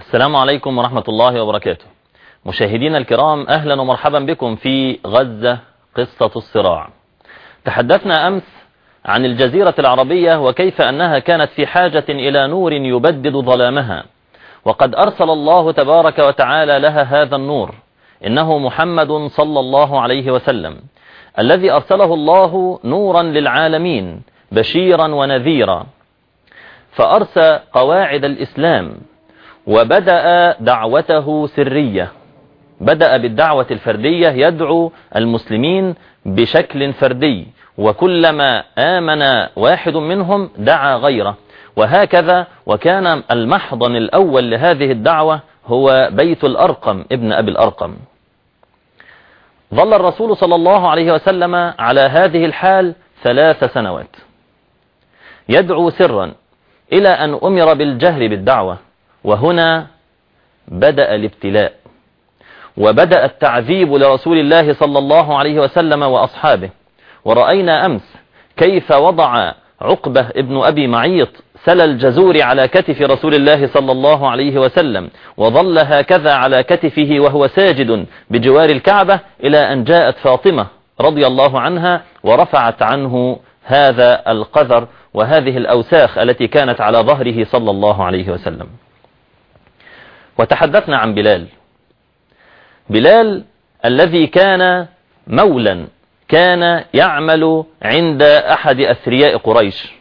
السلام عليكم ورحمة الله وبركاته. مشاهدينا الكرام أهلا ومرحبا بكم في غزة قصة الصراع. تحدثنا أمس عن الجزيرة العربية وكيف أنها كانت في حاجة إلى نور يبدد ظلامها. وقد أرسل الله تبارك وتعالى لها هذا النور. إنه محمد صلى الله عليه وسلم. الذي أرسله الله نورا للعالمين بشيرا ونذيرا. فأرسى قواعد الإسلام وبدأ دعوته سرية. بدأ بالدعوة الفردية يدعو المسلمين بشكل فردي. وكلما آمن واحد منهم دعا غيره. وهكذا وكان المحضن الأول لهذه الدعوة هو بيت الأرقم ابن أبي الأرقم. ظل الرسول صلى الله عليه وسلم على هذه الحال ثلاث سنوات. يدعو سرا إلى أن أمر بالجهر بالدعوة. وهنا بدأ الابتلاء وبدأ التعذيب لرسول الله صلى الله عليه وسلم وأصحابه. ورأينا أمس كيف وضع عقبة ابن أبي معيط سل الجزور على كتف رسول الله صلى الله عليه وسلم وظل هكذا على كتفه وهو ساجد بجوار الكعبة إلى أن جاءت فاطمة رضي الله عنها ورفعت عنه هذا القذر وهذه الأوساخ التي كانت على ظهره صلى الله عليه وسلم. وتحدثنا عن بلال. بلال الذي كان مولا كان يعمل عند أحد أثرياء قريش.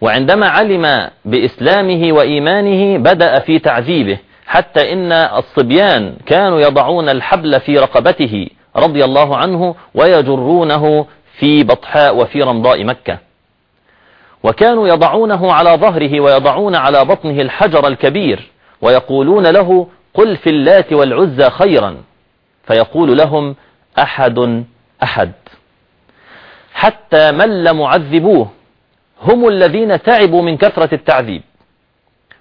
وعندما علم بإسلامه وإيمانه بدأ في تعذيبه حتى إن الصبيان كانوا يضعون الحبل في رقبته رضي الله عنه ويجرونه في بطحاء وفي رمضاء مكة. وكانوا يضعونه على ظهره ويضعون على بطنه الحجر الكبير. ويقولون له قل في اللات والعزى خيرا. فيقول لهم أحد أحد. حتى مل معذبوه هم الذين تعبوا من كثرة التعذيب.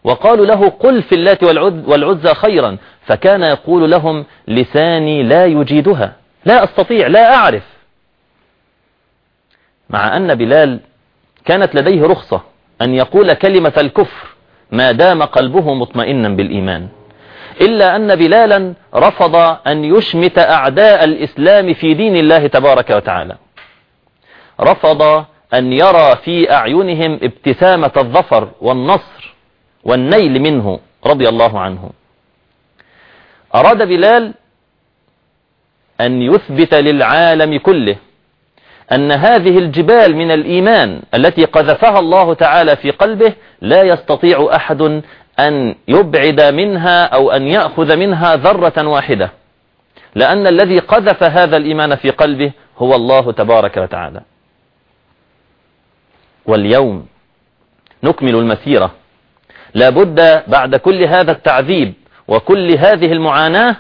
وقالوا له قل في اللات والعزى خيرا. فكان يقول لهم لساني لا يجيدها. لا أستطيع لا أعرف. مع أن بلال كانت لديه رخصة أن يقول كلمة الكفر. ما دام قلبه مطمئنا بالإيمان. إلا أن بلالا رفض أن يشمت أعداء الإسلام في دين الله تبارك وتعالى. رفض أن يرى في أعينهم ابتسامة الظفر والنصر والنيل منه رضي الله عنه. أراد بلال أن يثبت للعالم كله أن هذه الجبال من الإيمان التي قذفها الله تعالى في قلبه لا يستطيع أحد أن يبعد منها أو أن يأخذ منها ذرة واحدة. لأن الذي قذف هذا الإيمان في قلبه هو الله تبارك وتعالى. واليوم نكمل المسيرة. لابد بعد كل هذا التعذيب وكل هذه المعاناة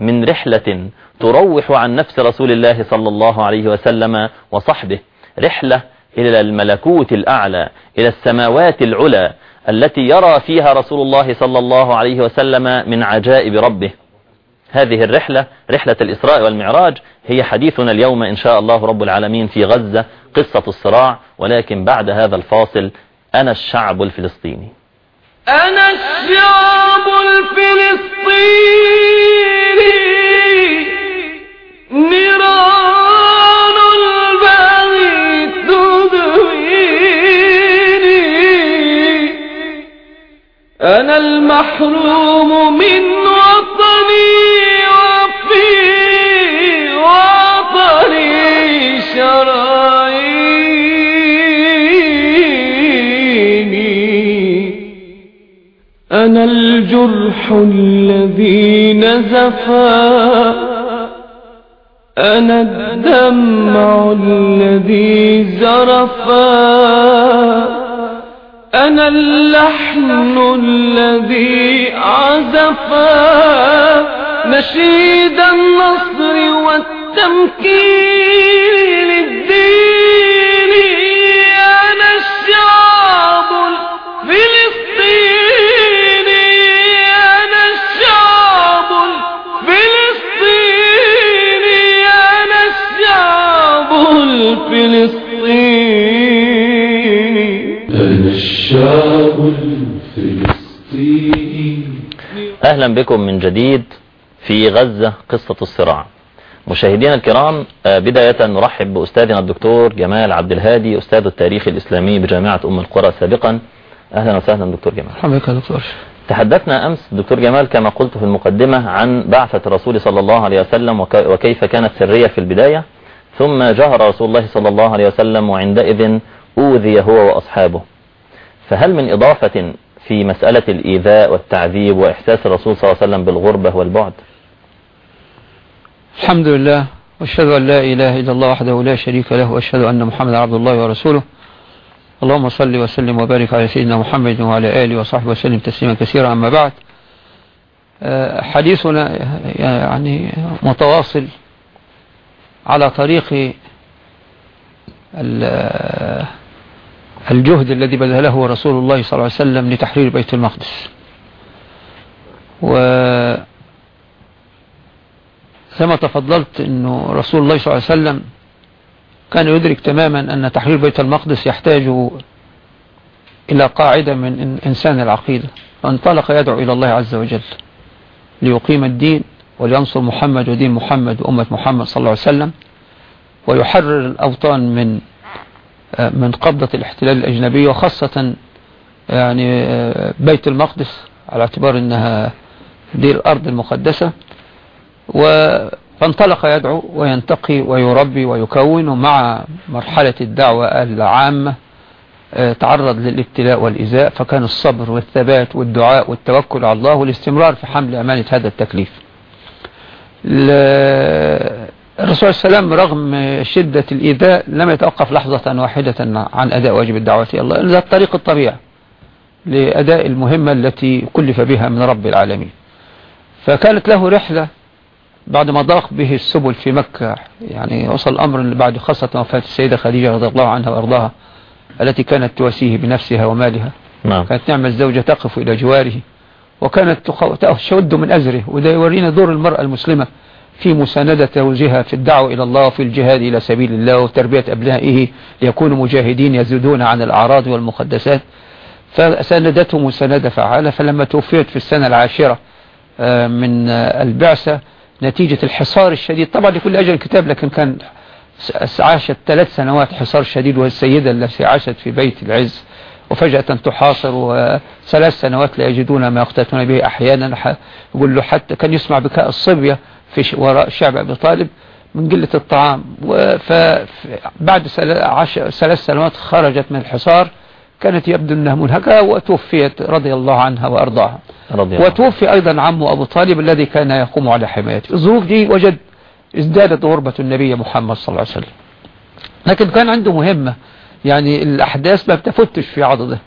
من رحلة تروح عن نفس رسول الله صلى الله عليه وسلم وصحبه. رحلة إلى الملكوت الأعلى إلى السماوات العلى التي يرى فيها رسول الله صلى الله عليه وسلم من عجائب ربه. هذه الرحلة رحلة الإسراء والمعراج هي حديثنا اليوم إن شاء الله رب العالمين في غزة قصة الصراع ولكن بعد هذا الفاصل أنا الشعب الفلسطيني. أنا الشعب الفلسطيني نيران البغي تدويني. أنا المحروم من وطني. أنا الجرح الذي نزفا. أنا الدمع الذي زرفا. أنا اللحن الذي عزفا. نشيد النصر والتمكين للدين أهلا بكم من جديد في غزة قصة الصراع. مشاهدينا الكرام آه، بداية نرحب بأستاذنا الدكتور جمال عبد الهادي أستاذ التاريخ الإسلامي بجامعة أم القرى سابقا. أهلا وسهلا دكتور جمال. حبيبك يا دكتور. تحدثنا أمس دكتور جمال كما قلت في المقدمة عن بعثة الرسول صلى الله عليه وسلم وك- وكيف كانت سرية في البداية ثم جهر رسول الله صلى الله عليه وسلم وعندئذ أوذي هو وأصحابه. فهل من إضافة في مسألة الإيذاء والتعذيب وإحساس الرسول صلى الله عليه وسلم بالغربة والبعد. الحمد لله وأشهد أن لا إله إلا الله وحده لا شريك له وأشهد أن محمد عبد الله ورسوله. اللهم صل وسلم وبارك على سيدنا محمد وعلى آله وصحبه وسلم تسليما كثيرا. أما بعد آه، حديثنا يعني متواصل على طريق ال- الجهد الذي بذله رسول الله صلى الله عليه وسلم لتحرير بيت المقدس. و كما تفضلت إنه رسول الله صلى الله عليه وسلم كان يدرك تماما أن تحرير بيت المقدس يحتاج إلى قاعدة من إن- إنسان العقيدة فانطلق يدعو إلى الله عز وجل ليقيم الدين ولينصر محمد ودين محمد وأمة محمد صلى الله عليه وسلم ويحرر الأوطان من من قبضة الاحتلال الأجنبي وخاصة يعني بيت المقدس على اعتبار أنها دي الأرض المقدسة. فانطلق يدعو وينتقي ويربي ويكون ومع مرحلة الدعوة العامة آه، تعرض للابتلاء والإزاء. فكان الصبر والثبات والدعاء والتوكل على الله والاستمرار في حمل أمانة هذا التكليف. ال- الرسول صلى الله عليه وسلم رغم شدة الإيذاء لم يتوقف لحظة واحدة عن أداء واجب الدعوة إلى الله إلا الطريق الطبيعي لأداء المهمة التي كلف بها من رب العالمين. فكانت له رحلة بعد ما ضاق به السبل في مكة يعني وصل الأمر بعد خاصة وفاة السيدة خديجة رضي الله عنها وأرضاها التي كانت تواسيه بنفسها ومالها. نعم. كانت نعمة الزوجة تقف إلى جواره وكانت تشد من أزره وده يورينا دور المرأة المسلمة. في مساندة زوجها في الدعوة إلى الله وفي الجهاد إلى سبيل الله وتربية أبنائه ليكونوا مجاهدين يزودون عن الأعراض والمقدسات. فساندته مساندة فعالة. فلما توفيت في السنة العاشرة آه، من آه، البعثة نتيجة الحصار الشديد. طبعا لكل أجل كتاب لكن كان عاشت ثلاث سنوات حصار شديد وهي السيدة التي عاشت في بيت العز وفجأة تحاصر وثلاث سنوات لا يجدون ما يقتاتون به أحيانا. يقول له حتى كان يسمع بكاء الصبية في وراء شعب أبي طالب من قلة الطعام. وبعد ثلاث سنوات خرجت من الحصار كانت يبدو أنها منهكة وتوفيت رضي الله عنها وأرضاها. رضي الله. وتوفي أيضا عمه أبو طالب الذي كان يقوم على حمايته. الظروف دي وجد ازدادت غربة النبي محمد صلى الله عليه وسلم. لكن كان عنده مهمة يعني الأحداث ما بتفتش في عضده.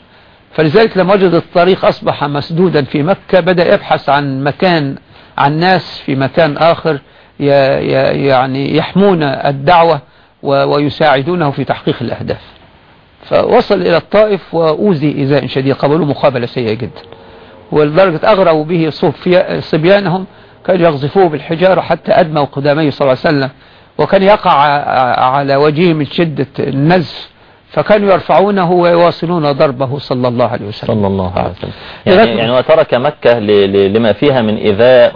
فلذلك لما وجد الطريق أصبح مسدودا في مكة بدأ يبحث عن مكان عن ناس في مكان آخر يعني يحمون الدعوة ويساعدونه في تحقيق الأهداف. فوصل إلى الطائف وأوذي إيذاء شديد قبلوا مقابلة سيئة جدا. ولدرجة أغروا به صبيانهم كانوا يغزفوه بالحجارة حتى أدموا قداميه صلى الله عليه وسلم. وكان يقع على وجهه من شدة النزف. فكانوا يرفعونه ويواصلون ضربه صلى الله عليه وسلم صلى الله عليه آه. وسلم يعني, لغاية- يعني وترك مكة لما فيها من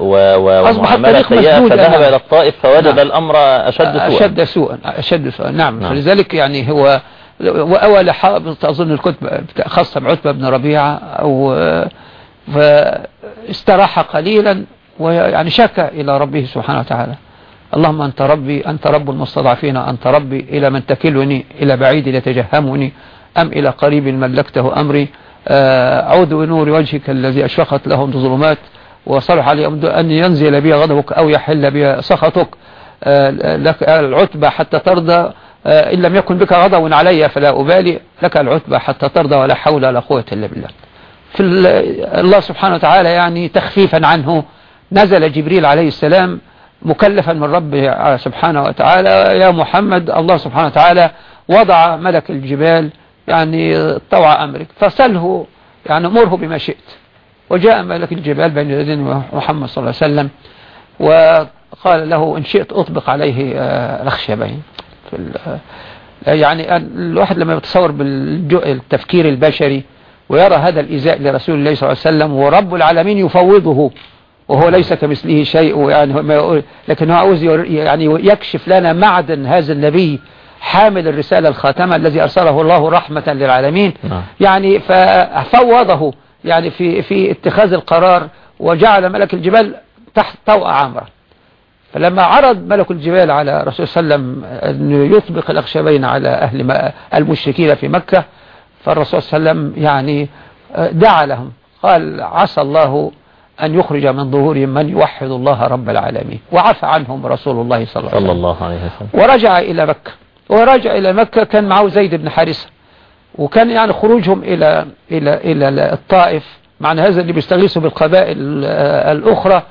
أصبح ومعاملة سيئة فذهب أمامه. إلى الطائف فوجد نعم. الأمر أشد سوءا أشد سوءا أشد سوءا نعم, نعم. فلذلك يعني هو وأول حائط أظن الكتب خاصة بعتبة بن ربيعة أو فاستراح قليلا ويعني شكى إلى ربه سبحانه وتعالى اللهم أنت ربي أنت رب المستضعفين أنت ربي إلى من تكلني إلى بعيد يتجهمني أم إلى قريب ملكته أمري. آه، أعوذ بنور وجهك الذي أشرقت له الظلمات وصلح علي أن ينزل بي غضبك أو يحل بي سخطك. آه، لك العتبى حتى ترضى. آه، إن لم يكن بك غضب علي فلا أبالي. لك العتبى حتى ترضى ولا حول ولا قوة إلا بالله. في ال- الله سبحانه وتعالى يعني تخفيفا عنه. نزل جبريل عليه السلام مكلفا من رب سبحانه وتعالى. يا محمد الله سبحانه وتعالى وضع ملك الجبال يعني طوع أمرك. فسله يعني امره بما شئت. وجاء ملك الجبال بين يدين محمد صلى الله عليه وسلم وقال له إن شئت أطبق عليه آه، الأخشبين. ال- يعني الواحد لما يتصور بالتفكير البشري ويرى هذا الإزاء لرسول الله صلى الله عليه وسلم ورب العالمين يفوضه. وهو ليس كمثله شيء يعني لكن هو عاوز يعني يكشف لنا معدن هذا النبي حامل الرسالة الخاتمة الذي أرسله الله رحمة للعالمين نعم. يعني ففوضه يعني في في اتخاذ القرار وجعل ملك الجبال تحت طوء عامرة فلما عرض ملك الجبال على رسول صلى الله عليه وسلم أن يطبق الأخشبين على أهل المشركين في مكة فالرسول صلى الله عليه وسلم يعني دعا لهم قال عسى الله أن يخرج من ظهورهم من يوحد الله رب العالمين. وعفى عنهم رسول الله صلى الله عليه صلى وسلم الله عليه وسلم. ورجع إلى مكة. ورجع إلى مكة كان معه زيد بن حارثة. وكان يعني خروجهم إلى إلى إلى الطائف. معنى هذا اللي بيستغيثوا بالقبائل الأخرى.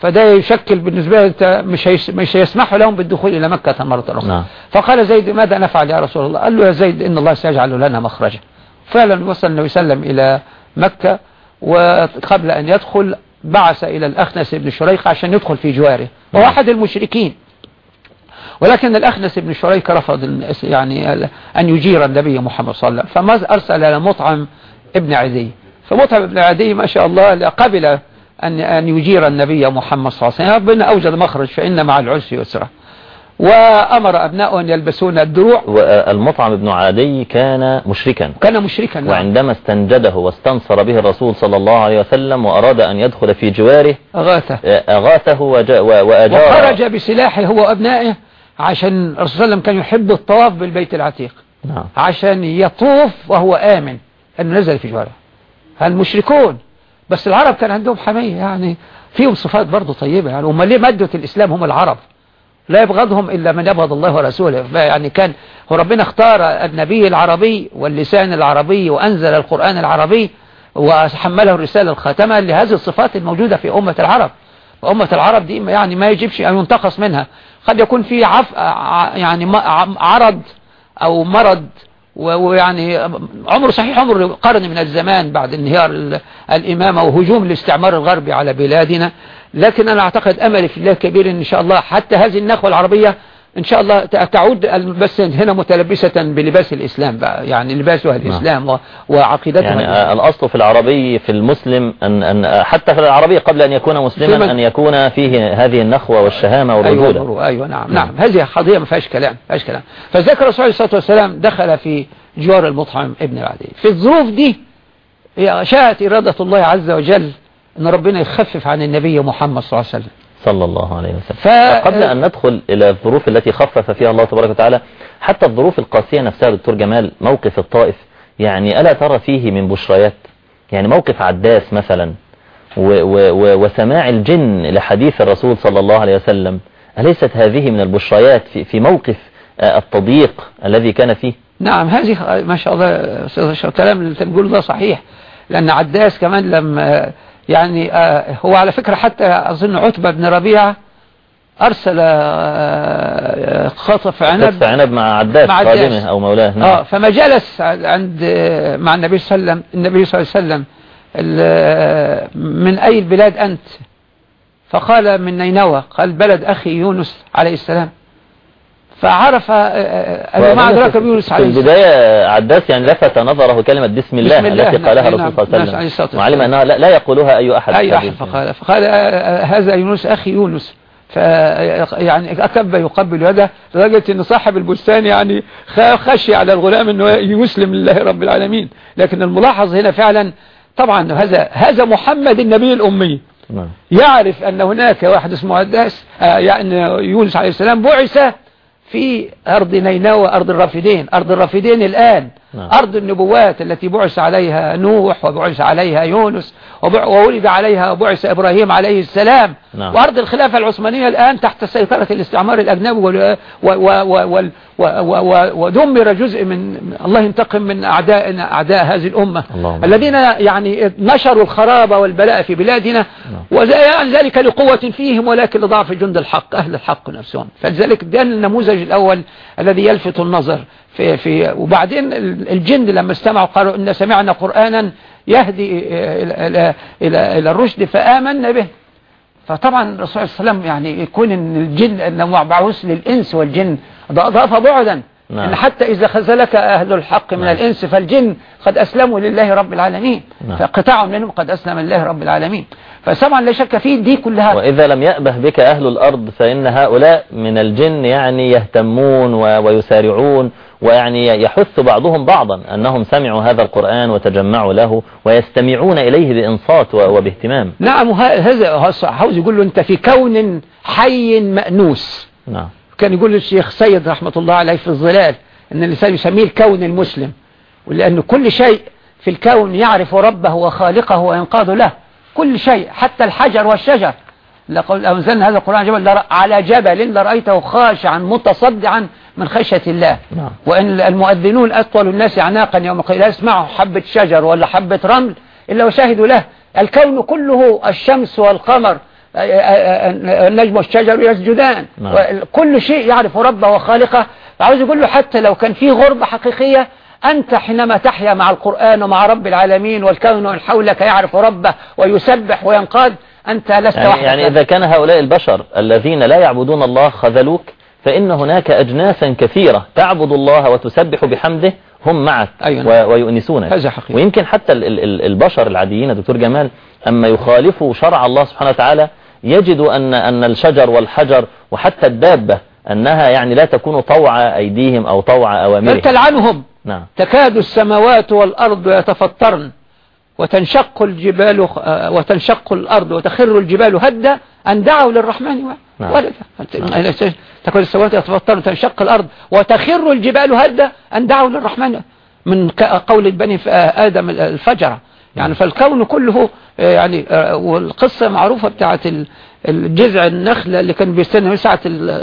فده يشكل بالنسبة له أنت مش مش هيسمحوا لهم بالدخول إلى مكة مرة أخرى. نعم. فقال زيد ماذا نفعل يا رسول الله؟ قال له يا زيد إن الله سيجعل لنا مخرجا. فعلا وصل النبي صلى الله عليه وسلم إلى مكة. وقبل أن يدخل بعث إلى الأخنس بن شريق عشان يدخل في جواره. وهو أحد المشركين. ولكن الأخنس بن شريك رفض يعني أن يجير النبي محمد صلى الله عليه وسلم. فما أرسل إلى مطعم ابن عدي. فمطعم ابن عدي ما شاء الله قبل أن أن يجير النبي محمد صلى الله عليه وسلم. ربنا أوجد مخرج فإن مع العسر يسرا. وأمر أبنائه أن يلبسون الدروع. والمطعم بن عادي كان مشركا. كان مشركا نعم. وعندما استنجده واستنصر به الرسول صلى الله عليه وسلم وأراد أن يدخل في جواره أغاثه. أغاثه وجا- و- وأجار وخرج بسلاحه هو وأبنائه عشان الرسول صلى الله عليه وسلم كان يحب الطواف بالبيت العتيق. نعم. عشان يطوف وهو آمن أنه نزل في جواره. المشركون بس العرب كان عندهم حمية يعني فيهم صفات برضه طيبة يعني هم ليه مادة الإسلام هم العرب؟ لا يبغضهم إلا من يبغض الله ورسوله. يعني كان هو ربنا اختار النبي العربي واللسان العربي وأنزل القرآن العربي وحمله الرسالة الخاتمة لهذه الصفات الموجودة في أمة العرب. وأمة العرب دي يعني ما يجبش أن ينتقص منها. قد يكون في عف يعني عرض أو مرض ويعني عمره صحيح عمر قرن من الزمان بعد انهيار ال- الإمامة وهجوم الاستعمار الغربي على بلادنا. لكن أنا أعتقد أملي في الله كبير إن شاء الله. حتى هذه النخوة العربية إن شاء الله تعود بس هنا متلبسة بلباس الإسلام بقى. يعني لباسها الإسلام و- وعقيدتها يعني الإسلام. الأصل في العربي في المسلم أن أن حتى في العربي قبل أن يكون مسلما أن يكون فيه هذه النخوة والشهامة والرجولة أيوة, أيوة نعم نعم. هذه قضية ما فيهاش كلام ما فيهاش كلام. فذكر الرسول عليه الصلاة والسلام دخل في جوار المطعم ابن العدي. في الظروف دي شاءت إرادة الله عز وجل أن ربنا يخفف عن النبي محمد صلى الله عليه وسلم. صلى الله عليه وسلم. ف- قبل أن ندخل إلى الظروف التي خفف فيها الله تبارك وتعالى حتى الظروف القاسية نفسها دكتور جمال موقف الطائف يعني ألا ترى فيه من بشريات؟ يعني موقف عداس مثلا و و و وسماع الجن لحديث الرسول صلى الله عليه وسلم أليست هذه من البشريات في, في موقف آه، التضييق الذي كان فيه؟ نعم هذه ما شاء الله الكلام اللي انت بتقوله ده صحيح لأن عداس كمان لما يعني آه، هو على فكرة حتى أظن عتبة بن ربيعة أرسل آه، خطف عنب. قصة عنب مع عداس مع عداس. خادمه أو مولاه. آه نعم فما جلس عند مع النبي صلى الله عليه وسلم النبي صلى الله عليه وسلم من أي البلاد أنت؟ فقال من نينوى قال بلد أخي يونس عليه السلام. فعرف آه، آه، أنه ما أدراك بيونس في عليه السلام البداية عداس يعني لفت نظره كلمة بسم الله, بسم الله، التي نعم، قالها أي الرسول نعم، صلى الله عليه نعم، وسلم. وعلم أنها لا, لا يقولها أي أحد أي أحد. فقال فقال آه، آه، هذا يونس أخي يونس يعني أكب يقبل يده لدرجة أن صاحب البستان يعني خشي على الغلام أنه يسلم لله رب العالمين لكن الملاحظ هنا فعلا طبعا هذا هذا محمد النبي الأمي نعم. يعرف أن هناك واحد اسمه عداس آه، يعني يونس عليه السلام بعث في أرض نينوى أرض الرافدين. أرض الرافدين الآن نعم. أرض النبوات التي بعث عليها نوح وبعث عليها يونس وولد عليها وبعث إبراهيم عليه السلام. نعم. وأرض الخلافة العثمانية الآن تحت سيطرة الاستعمار الأجنبي ودمر جزء من الله ينتقم من أعدائنا أعداء هذه الأمة. اللهم الذين يعني نشروا الخراب والبلاء في بلادنا. وذلك لقوة فيهم ولكن لضعف جند الحق أهل الحق نفسهم. فلذلك ده النموذج الأول الذي يلفت النظر. في في وبعدين الجن لما استمعوا قالوا إن سمعنا قرآنا يهدي إلى, إلى, إلى, إلى الرشد فآمنا به. فطبعا الرسول صلى الله عليه وسلم يعني يكون الجن إنه مبعوث للإنس والجن ده اضاف بعدا نعم. إن حتى إذا خذلك أهل الحق من نعم. الإنس فالجن قد أسلموا لله رب العالمين نعم. فقطاع منهم قد أسلم لله رب العالمين فسمعا لا شك فيه دي كلها وإذا لم يأبه بك أهل الأرض فإن هؤلاء من الجن يعني يهتمون و- ويسارعون ويعني يحث بعضهم بعضا أنهم سمعوا هذا القرآن وتجمعوا له ويستمعون إليه بإنصات وباهتمام نعم هذا عاوز يقول له أنت في كون حي مأنوس نعم كان يقول الشيخ سيد رحمة الله عليه في الظلال أن الإنسان يسميه الكون المسلم ولأن كل شيء في الكون يعرف ربه وخالقه وينقاد له كل شيء حتى الحجر والشجر. لقد أنزلنا هذا القرآن جبل على جبل لرأيته خاشعا متصدعا من خشية الله. نعم. وإن المؤذنون أطول الناس أعناقا يوم لا يسمعوا حبة شجر ولا حبة رمل إلا وشاهدوا له. الكون كله الشمس والقمر النجم والشجر يسجدان نعم. كل شيء يعرف ربه وخالقه عاوز يقول له حتى لو كان في غربة حقيقية أنت حينما تحيا مع القرآن ومع رب العالمين والكون من حولك يعرف ربه ويسبح وينقاد أنت لست يعني, وحدك يعني إذا كان هؤلاء البشر الذين لا يعبدون الله خذلوك فإن هناك أجناسا كثيرة تعبد الله وتسبح بحمده هم معك أيوة. ويؤنسونك هذا حقيقي. ويمكن حتى ال- ال- ال- البشر العاديين دكتور جمال أما يخالفوا شرع الله سبحانه وتعالى يجدوا أن أن الشجر والحجر وحتى الدابة أنها يعني لا تكون طوع أيديهم أو طوع أوامرهم. تلعنهم. نعم. تكاد السماوات والأرض يتفطرن وتنشق الجبال آه، وتنشق الأرض وتخر الجبال هدا أن دعوا للرحمن و- نعم. ولدا. تكاد السماوات يتفطرن وتنشق الأرض وتخر الجبال هدا أن دعوا للرحمن. من قول بني آه، آدم الفجرة يعني فالكون كله يعني آه، والقصة معروفة بتاعت ال- الجذع النخلة اللي كان بيستنى ساعة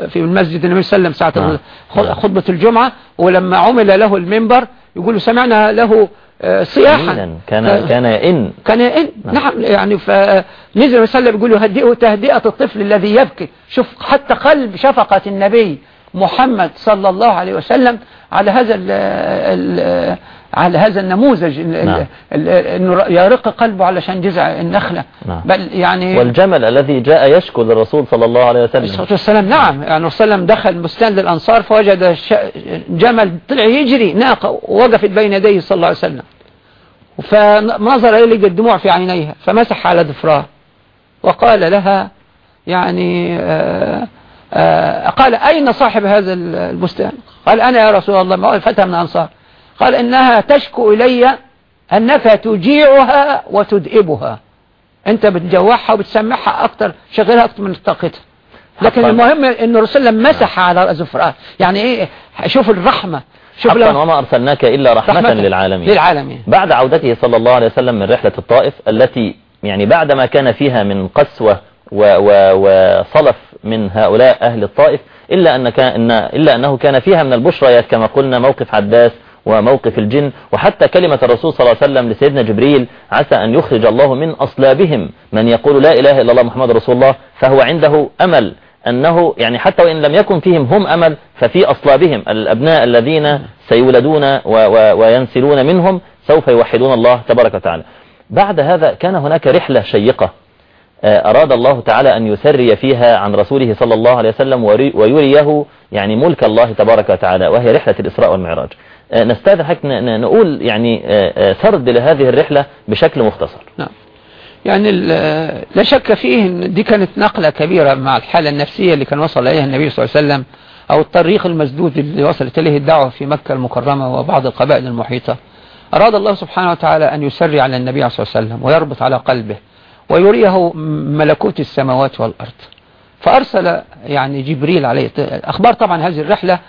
في المسجد النبي صلى الله عليه وسلم ساعة نعم. خطبة الجمعة ولما عمل له المنبر يقول سمعنا له آه، صياحا. كان كان يئن كان يئن نعم. نعم يعني فنزل وسلم يقول يهدئه تهدئة الطفل الذي يبكي شوف حتى قلب شفقة النبي محمد صلى الله عليه وسلم على هذا ال ال على هذا النموذج ال- ال- نعم. إنه يرق قلبه علشان جذع النخلة. نعم. بل يعني والجمل الذي جاء يشكو للرسول صلى الله عليه وسلم. الصلاة والسلام. نعم. يعني الرسول صلى الله عليه وسلم دخل بستان للأنصار فوجد جمل طلع يجري ناقة ووقفت بين يديه صلى الله عليه وسلم. فنظر إليه الدموع في عينيها فمسح على ضفرها وقال لها يعني آه آه قال أين صاحب هذا البستان؟ قال أنا يا رسول الله ما فتى من الأنصار. قال إنها تشكو إلي أنك تجيعها وتدئبها أنت بتجوعها وبتسمعها أكتر شغلها أكتر من طاقتها. لكن. المهم ان الرسول لما مسح على زفرات يعني إيه؟ شوف الرحمة. شوف حقا وما أرسلناك إلا رحمة, رحمة للعالمين. للعالمين. بعد عودته صلى الله عليه وسلم من رحلة الطائف التي يعني بعدما كان فيها من قسوة و و وصلف من هؤلاء أهل الطائف إلا, أن كان إن إلا أنه كان فيها من البشريات كما قلنا موقف عباس وموقف الجن. وحتى كلمة الرسول صلى الله عليه وسلم لسيدنا جبريل عسى أن يخرج الله من أصلابهم. من يقول لا إله إلا الله محمد رسول الله فهو عنده أمل أنه يعني حتى وإن لم يكن فيهم هم أمل ففي أصلابهم. الأبناء الذين سيولدون و و وينسلون منهم سوف يوحدون الله تبارك وتعالى. بعد هذا كان هناك رحلة شيقة آه، أراد الله تعالى أن يسري فيها عن رسوله صلى الله عليه وسلم ويريه يعني ملك الله تبارك وتعالى وهي رحلة الإسراء والمعراج. نستاذن حضرتك نقول يعني آه، آه، سرد لهذه الرحلة بشكل مختصر. نعم. يعني لا شك فيه إن دي كانت نقلة كبيرة مع الحالة النفسية اللي كان وصل إليها النبي صلى الله عليه وسلم أو الطريق المسدود اللي وصلت إليه الدعوة في مكة المكرمة وبعض القبائل المحيطة. أراد الله سبحانه وتعالى أن يسري على النبي صلى الله عليه وسلم ويربط على قلبه ويريه ملكوت السماوات والأرض. فأرسل يعني جبريل عليه أخبار طبعا هذه الرحلة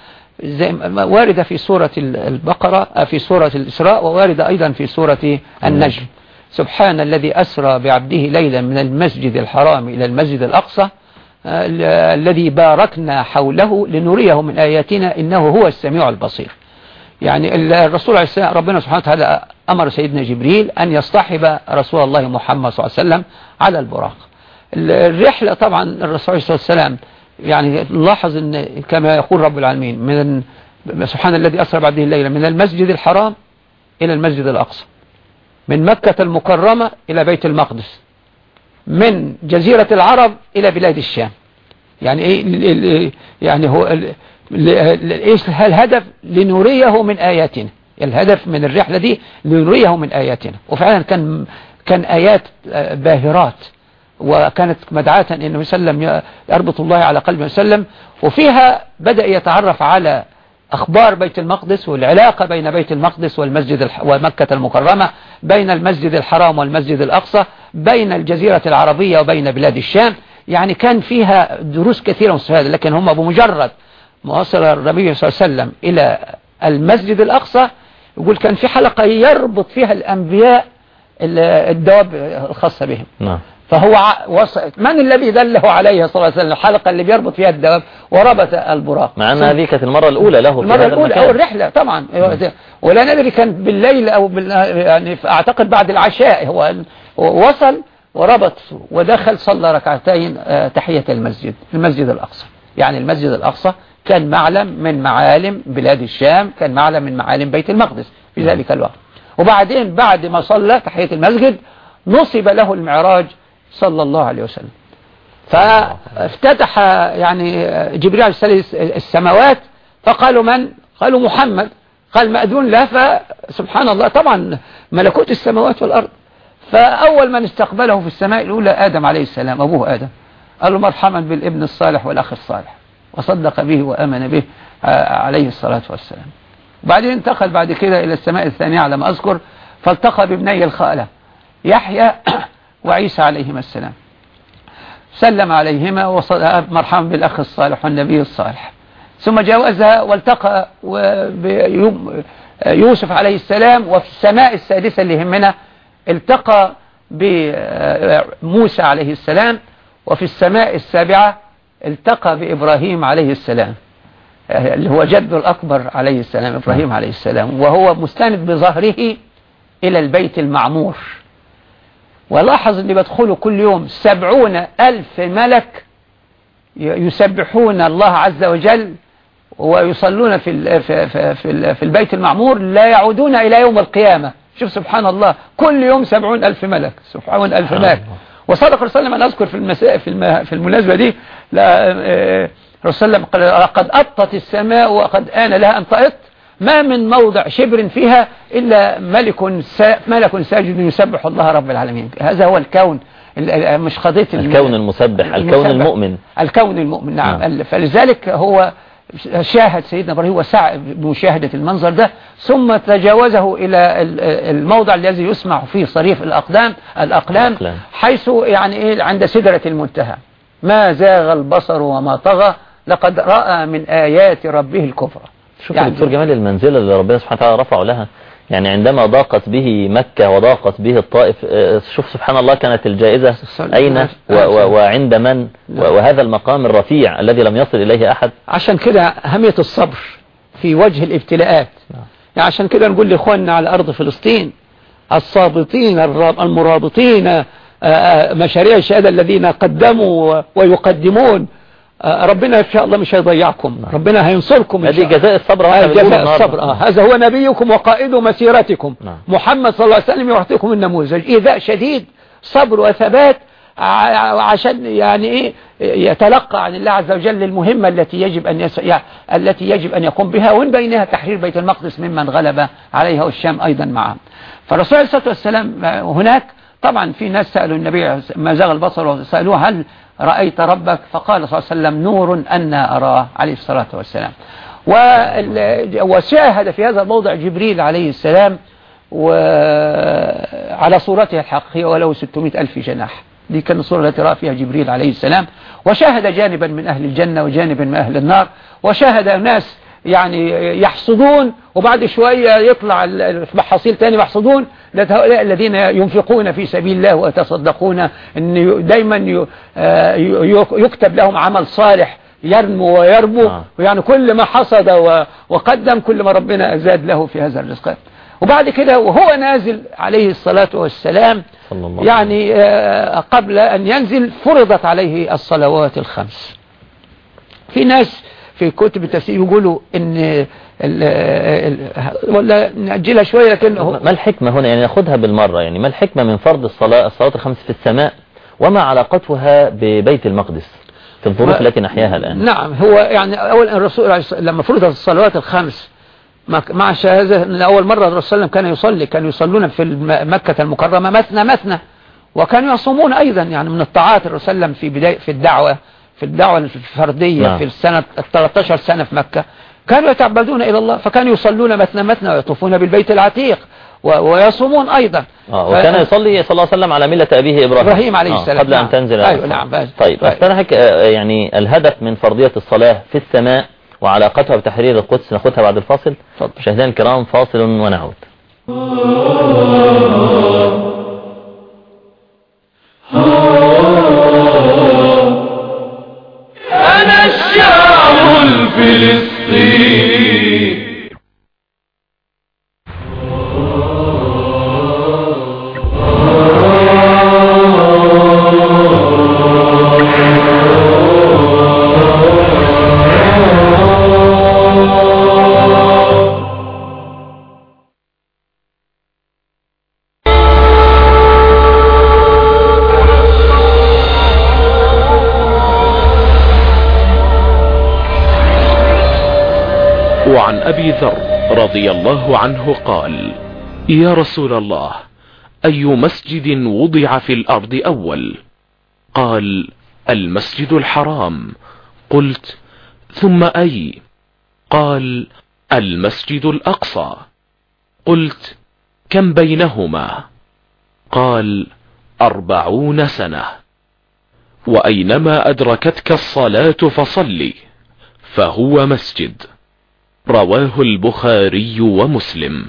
زي واردة في سورة البقرة في سورة الإسراء وواردة أيضا في سورة النجم. سبحان الذي أسرى بعبده ليلا من المسجد الحرام إلى المسجد الأقصى آه، ال- الذي باركنا حوله لنريه من آياتنا إنه هو السميع البصير. يعني ال- الرسول عليه السلام ربنا سبحانه وتعالى أمر سيدنا جبريل أن يصطحب رسول الله محمد صلى الله عليه وسلم على البراق. ال- الرحلة طبعا الرسول عليه الصلاة والسلام يعني نلاحظ أن كما يقول رب العالمين من سبحان الذي أسرى بعده الليلة من المسجد الحرام إلى المسجد الأقصى. من مكة المكرمة إلى بيت المقدس. من جزيرة العرب إلى بلاد الشام. يعني ال- يعني هو إيش الهدف؟ لنريه من آياتنا. الهدف من الرحلة دي لنريه من آياتنا. وفعلا كان كان آيات باهرات. وكانت مدعاة عليه وسلم يربط الله على قلبه وسلم وفيها بدأ يتعرف على أخبار بيت المقدس والعلاقة بين بيت المقدس والمسجد الح... ومكة المكرمة بين المسجد الحرام والمسجد الأقصى بين الجزيرة العربية وبين بلاد الشام. يعني كان فيها دروس كثيرة مستفادة لكن هم بمجرد ما وصل النبي صلى الله عليه وسلم إلى المسجد الأقصى يقول كان في حلقة يربط فيها الأنبياء ال- الدواب الخاصة بهم. نعم. فهو وص... من الذي دله عليه صلى الله عليه وسلم؟ الحلقة اللي بيربط فيها الدواب وربط البراق. مع أن هذه كانت المرة الأولى له في المرة الأولى. أو الرحلة طبعا. ولا ندري كان بالليل أو بال... يعني أعتقد بعد العشاء هو وصل وربط ودخل صلى ركعتين آه، تحية المسجد المسجد الأقصى. يعني المسجد الأقصى كان معلم من معالم بلاد الشام كان معلم من معالم بيت المقدس في ذلك الوقت. وبعدين بعد ما صلى تحية المسجد نصب له المعراج صلى الله عليه وسلم. فافتتح يعني جبريل عليه السماوات فقالوا من؟ قالوا محمد. قال مأذون له فسبحان الله طبعا ملكوت السماوات والأرض. فأول من استقبله في السماء الأولى آدم عليه السلام أبوه آدم. قال له مرحبا بالابن الصالح والأخ الصالح. وصدق به وآمن به آه، عليه الصلاة والسلام. بعدين انتقل بعد كده إلى السماء الثانية على ما أذكر فالتقى بابني الخالة يحيى وعيسى عليهما السلام. سلم عليهما وصل مرحبا بالأخ الصالح والنبي الصالح. ثم جاوزها والتقى بيوسف عليه السلام وفي السماء السادسة اللي همنا التقى بموسى عليه السلام وفي السماء السابعة التقى بإبراهيم عليه السلام اللي هو جد الأكبر عليه السلام إبراهيم عليه السلام وهو مستند بظهره إلى البيت المعمور. ولاحظ اللي بدخله كل يوم سبعون ألف ملك يسبحون الله عز وجل ويصلون في في في في, ال- في البيت المعمور لا يعودون إلى يوم القيامة شوف سبحان الله كل يوم سبعون ألف ملك سبحان ألف ملك. وصدق الرسول صلى الله عليه وسلم أن أذكر في المساء في. في المناسبة دي لا آه، الرسول صلى الله عليه وسلم قال لقد أطت السماء وقد آن لها أن تأط ما من موضع شبر فيها إلا ملك سا... ملك ساجد يسبح الله رب العالمين هذا هو الكون ال- ال- مش قضية الكون المسبح الكون المسبح. المؤمن الكون المؤمن نعم, نعم. فلذلك هو شاهد سيدنا إبراهيم وسعى بمشاهدة المنظر ده ثم تجاوزه إلى ال- الموضع الذي يسمع فيه صريف الأقدام الأقلام الأقلام. حيث يعني إيه عند سدرة المنتهى ما زاغ البصر وما طغى لقد رأى من آيات ربه الكفر شوف يعني دكتور جمال المنزلة اللي ربنا سبحانه وتعالى رفعه لها. يعني عندما ضاقت به مكة وضاقت به الطائف آه، شوف سبحان الله كانت الجائزة أين؟ وعند من؟ وهذا المقام الرفيع الذي لم يصل إليه أحد. عشان كده أهمية الصبر في وجه الابتلاءات. يعني عشان كده نقول لإخواننا على أرض فلسطين الصابطين المرابطين آه، آه، مشاريع الشهادة الذين قدموا ويقدمون ربنا إن شاء الله مش هيضيعكم ربنا هينصركم هذه شاء الله. جزاء الصبر آه، جزاء. الصبر آه. هذا هو نبيكم وقائد مسيرتكم نعم. محمد صلى الله عليه وسلم يعطيكم النموذج إيذاء شديد صبر وثبات عشان يعني إيه يتلقى عن الله عز وجل المهمة التي يجب أن يس... التي يجب أن يقوم بها ومن بينها تحرير بيت المقدس ممن غلب عليها والشام أيضا معه فالرسول عليه الصلاة والسلام هناك طبعا في ناس سألوا النبي ما زاغ البصر وسألوه هل رأيت ربك فقال صلى الله عليه وسلم نور أنا أراه عليه الصلاة والسلام. وال- وشاهد في هذا الموضع جبريل عليه السلام وعلى صورته الحقيقية ولو 600 ألف جناح. دي كانت الصورة التي رأى فيها جبريل عليه السلام. وشاهد جانبا من أهل الجنة وجانبا من أهل النار. وشاهد ناس يعني يحصدون وبعد شوية يطلع المحاصيل تاني محصدون هؤلاء الذين ينفقون في سبيل الله ويتصدقون إن دايما آه يكتب لهم عمل صالح يرمو ويربو آه. ويعني كل ما حصد وقدم كل ما ربنا زاد له في هذا الرزق. وبعد كده وهو نازل عليه الصلاة والسلام صلى الله يعني آه، قبل أن ينزل فرضت عليه الصلوات الخمس. في ناس في كتب التفسير يقولوا إن ولا نأجلها شوية لكن ما الحكمة هنا؟ يعني ناخدها بالمرة يعني ما الحكمة من فرض الصلاة الصلاة الخمس في السماء؟ وما علاقتها ببيت المقدس في الظروف التي نحياها الآن؟ نعم هو يعني أولا الرسول لما فرضت الصلوات الخمس مع- شهادة أن أول مرة الرسول صلى الله عليه وسلم كان يصلي كانوا يصلون في مكة المكرمة مثنى مثنى وكانوا يصومون أيضا يعني من الطاعات الرسول صلى الله عليه وسلم في بداية في الدعوة في الدعوة الفردية نعم. في السنة ال 13 سنة في مكة. كانوا يتعبدون إلى الله فكانوا يصلون مثنى مثنى ويطوفون بالبيت العتيق ويصومون أيضا آه وكان ف- يصلي صلى الله عليه وسلم على ملة أبيه إبراهيم إبراهيم عليه آه، السلام. قبل أن نعم. تنزل أيوة،. نعم، بس. طيب طيب. أستنحك آه، يعني الهدف من فرضية الصلاة في السماء وعلاقتها بتحرير القدس ناخدها بعد الفاصل. مشاهدينا الكرام فاصل ونعود أنا الشعب الفلسطيني see. الله عنه قال يا رسول الله أي مسجد وضع في الأرض أول؟ قال المسجد الحرام. قلت ثم أي؟ قال المسجد الأقصى. قلت كم بينهما؟ قال أربعون سنة. وأينما أدركتك الصلاة فصلي فهو مسجد. رواه البخاري ومسلم.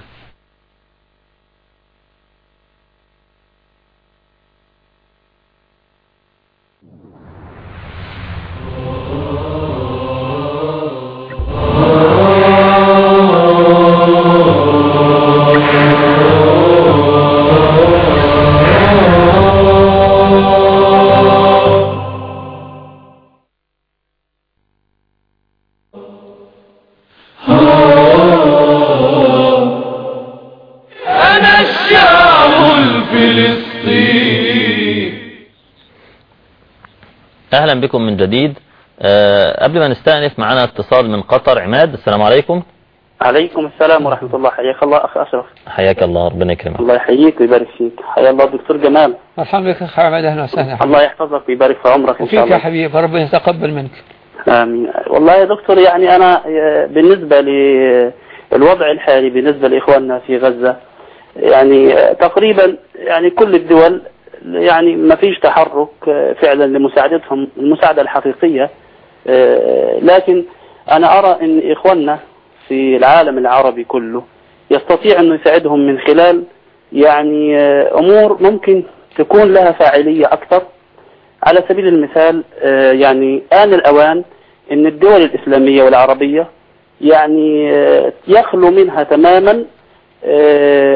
أهلا بكم من جديد. أه قبل ما نستأنف معنا اتصال من قطر. عماد السلام عليكم. عليكم السلام ورحمة الله. حياك الله أخ أشرف. حياك الله ربنا يكرمك. الله يحييك ويبارك فيك. حيا الله دكتور جمال. مرحبا بك أخ حمد أهلا وسهلا. الله يحفظك ويبارك في عمرك إن شاء وفيك يا الله. حبيبي ربنا يتقبل منك. آمين. والله يا دكتور يعني أنا آه، بالنسبة للوضع الحالي بالنسبة لإخواننا في غزة يعني آه، تقريبا يعني كل الدول يعني ما فيش تحرك آه، فعلا لمساعدتهم المساعدة الحقيقية آه، لكن أنا أرى أن إخواننا في العالم العربي كله يستطيع أنه يساعدهم من خلال يعني آه، أمور ممكن تكون لها فاعلية أكثر. على سبيل المثال يعني آن الأوان أن الدول الإسلامية والعربية يعني يخلو منها تماما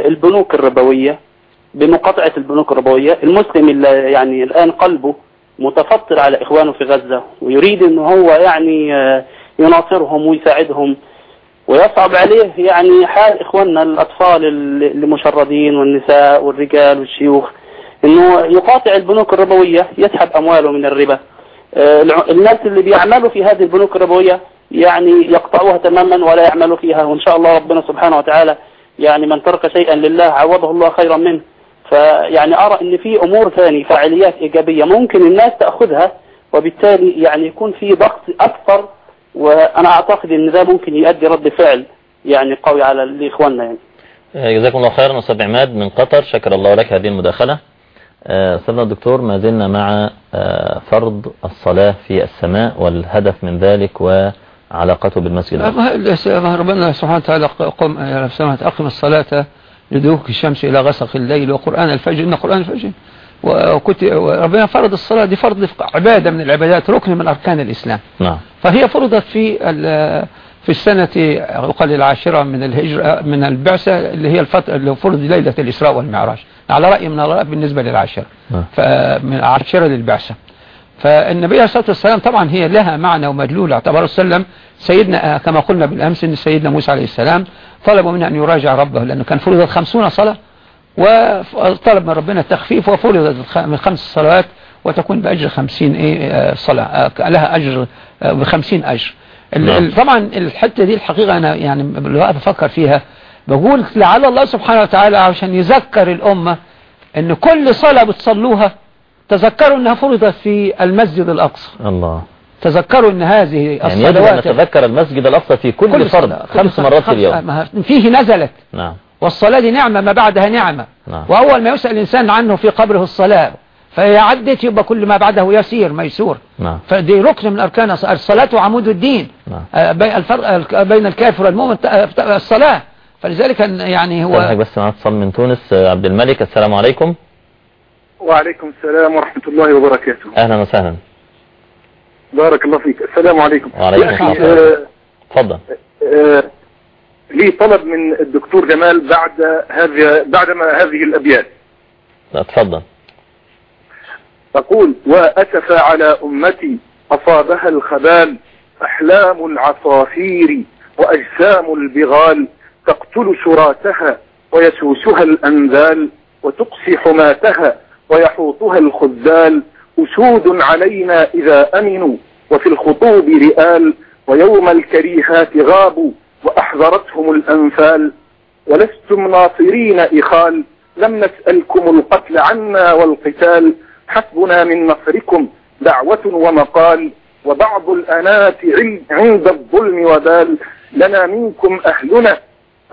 البنوك الربوية بمقاطعة البنوك الربوية. المسلم اللي يعني الآن قلبه متفطر على إخوانه في غزة ويريد أنه هو يعني آه، يناصرهم ويساعدهم ويصعب عليه يعني حال إخواننا الأطفال المشردين والنساء والرجال والشيوخ إنه يقاطع البنوك الربوية يسحب أمواله من الربا. آه، الناس اللي بيعملوا في هذه البنوك الربوية يعني يقطعوها تماما ولا يعملوا فيها وإن شاء الله ربنا سبحانه وتعالى يعني من ترك شيئا لله عوضه الله خيرا منه. فيعني أرى إن في أمور ثانية فاعليات إيجابية ممكن الناس تأخذها وبالتالي يعني يكون في ضغط أكثر وأنا أعتقد إن ده ممكن يؤدي رد فعل يعني قوي على لإخواننا يعني آه، جزاكم الله خيرا أستاذ عماد من قطر شكر الله لك هذه المداخلة آه، أستاذنا الدكتور ما زلنا مع آه، فرض الصلاة في السماء والهدف من ذلك وعلاقته بالمسجد الأقصى. ما- ما ربنا سبحانه وتعالى قم يا سماوات أقم الصلاة لدوك الشمس إلى غسق الليل وقرآن الفجر إن قرآن الفجر وكنت وربنا فرض الصلاة دي فرض عبادة من العبادات ركن من أركان الإسلام. نعم. فهي فرضت في ال- في السنة يقال العاشرة من الهجرة من البعثة اللي هي الفترة اللي فرض ليلة الإسراء والمعراج. على رأي من الآراء بالنسبة للعاشرة. نعم. فمن العاشرة للبعثة. فالنبي عليه الصلاة والسلام طبعا هي لها معنى ومدلول اعتبر وسلم سيدنا آه، كما قلنا بالأمس أن سيدنا موسى عليه السلام طلبوا منه أن يراجع ربه لأنه كان فرضت خمسون صلاة وطلب من ربنا التخفيف وفرضت من خمس صلوات وتكون بأجر خمسين إيه آه، صلاة آه، لها أجر بخمسين أجر نعم. طبعا الحتة دي الحقيقة أنا يعني الوقت أفكر فيها بقول لعل الله سبحانه وتعالى عشان يذكر الأمة أن كل صلاة بتصلوها تذكروا أنها فرضت في المسجد الأقصى. الله. تذكروا أن هذه يعني الصلوات نتذكر المسجد الأقصى في كل, فرض كل خمس صلاة، مرات في خمس- اليوم فيه نزلت. نعم. والصلاة دي نعمة ما بعدها نعمة. نعم. وأول ما يسأل الإنسان عنه في قبره الصلاة فهي عدت يبقى كل ما بعده يسير ميسور. نعم. فدي ركن من أركان الص- الصلاة عمود الدين. نعم. آه، بين الفرق بين الكافر والمؤمن الصلاة. فلذلك يعني هو بس معاك اتصال من تونس. آه، عبد الملك السلام عليكم. وعليكم السلام ورحمة الله وبركاته. أهلا وسهلا. بارك الله فيك. السلام عليكم. وعليكم السلام. آه، تفضل. آه، لي طلب من الدكتور جمال بعد هذه بعدما هذه الأبيات. لا تفضل. تقول وأسف على أمتي أصابها الخبال أحلام العصافير وأجسام البغال تقتل شراتها ويسوسها الأنذال وتقسي حماتها ويحوطها الخذال أسود علينا إذا أمنوا وفي الخطوب رئال ويوم الكريهات غابوا وأحذرتهم الأنفال. ولستم ناصرين إخال لم نسألكم القتل عنا والقتال. حسبنا من نصركم دعوة ومقال وبعض الأنات عند الظلم وبال. لنا منكم أهلنا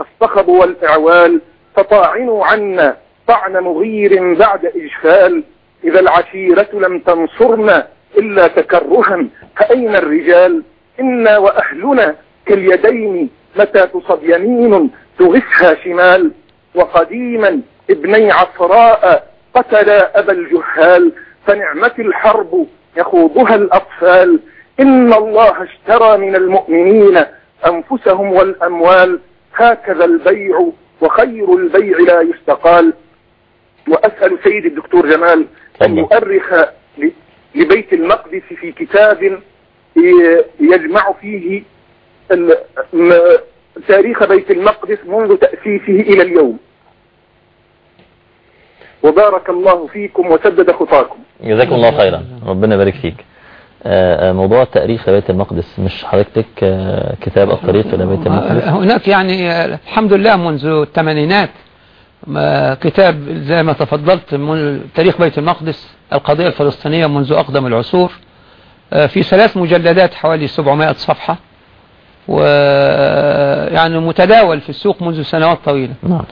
الصخب والإعوال فطاعنوا عنا طعن مغير بعد إجفال. إذا العشيرة لم تنصرنا إلا تكرها. فأين الرجال؟ إنا وأهلنا كاليدين متى تصب يمين تغثها شمال. وقديما ابني عفراء قتلا أبا الجهال. فنعمة الحرب يخوضها الأطفال. إن الله اشترى من المؤمنين أنفسهم والأموال. هكذا البيع وخير البيع لا يستقال. وأسأل سيدي الدكتور جمال أن. يؤرخ ل- لبيت المقدس في كتاب يجمع فيه تاريخ بيت المقدس منذ تأسيسه إلى اليوم. وبارك الله فيكم وسدد خطاكم. جزاكم الله خيرا. ربنا يبارك فيك. آه، آه، موضوع التاريخ لبيت المقدس. مش حضرتك آه، كتاب الطريق إلى بيت المقدس؟ هناك يعني الحمد لله منذ الثمانينات ما- كتاب زي ما تفضلت من تاريخ بيت المقدس القضية الفلسطينية منذ أقدم العصور آه، في ثلاث مجلدات حوالي 700 صفحة ويعني متداول في السوق منذ سنوات طويلة. نعم.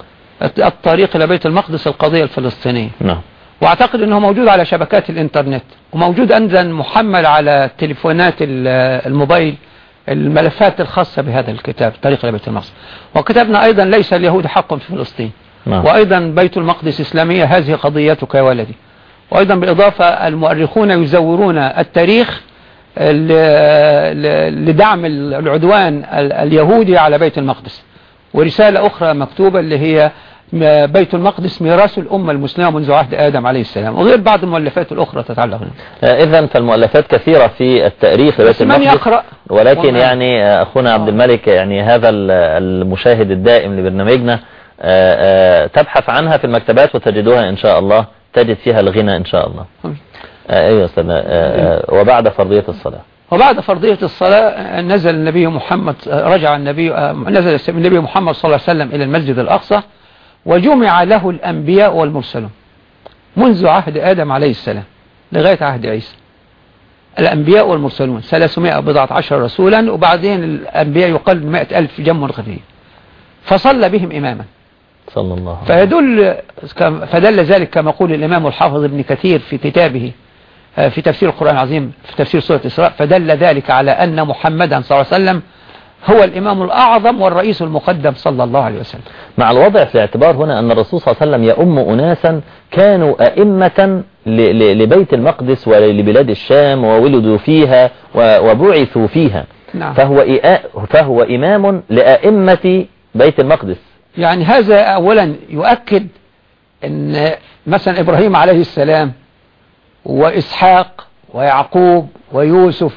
الطريق إلى بيت المقدس القضية الفلسطينية. نعم. وأعتقد إنه موجود على شبكات الإنترنت وموجود أيضا محمل على تليفونات ال- الموبايل الملفات الخاصة بهذا الكتاب طريق إلى بيت المقدس. وكتبنا أيضا ليس اليهود حق في فلسطين. نعم. وأيضا بيت المقدس اسلامية هذه قضيتك يا ولدي. وأيضا بالإضافة المؤرخون يزورون التاريخ لدعم العدوان ال- اليهودي على بيت المقدس. ورسالة أخرى مكتوبة اللي هي بيت المقدس ميراث الأمة المسلمة منذ عهد آدم عليه السلام وغير بعض المؤلفات الأخرى تتعلق بها إذا فالمؤلفات كثيرة في التاريخ لبيت بس من يقرأ؟ ولكن وما- يعني آه، أخونا عبد الملك يعني هذا ال- المشاهد الدائم لبرنامجنا. آه، آه، تبحث عنها في المكتبات وتجدها إن شاء الله. تجد فيها الغنى إن شاء الله. آه، أيوة أستاذ آه، آه، وبعد فرضية الصلاة. وبعد فرضية الصلاة نزل النبي محمد رجع النبي نزل النبي محمد صلى الله عليه وسلم إلى المسجد الأقصى وجمع له الأنبياء والمرسلون منذ عهد آدم عليه السلام لغاية عهد عيسى. الأنبياء والمرسلون 300 بضعة عشر رسولا وبعدين الأنبياء يقل 100 ألف جم خفيف فصلى بهم إماما. صلى الله عليه فيدل فدل ذلك كما يقول الإمام الحافظ ابن كثير في كتابه آه، في تفسير القرآن العظيم في تفسير سورة إسراء فدل ذلك على أن محمدا صلى الله عليه وسلم هو الإمام الأعظم والرئيس المقدم صلى الله عليه وسلم. مع الوضع في الاعتبار هنا أن الرسول صلى الله عليه وسلم يؤم أناسا كانوا أئمة لبيت المقدس ولبلاد الشام وولدوا فيها وبعثوا فيها. نعم. فهو, فهو إمام لأئمة بيت المقدس. يعني هذا أولا يؤكد أن مثلا إبراهيم عليه السلام وإسحاق ويعقوب ويوسف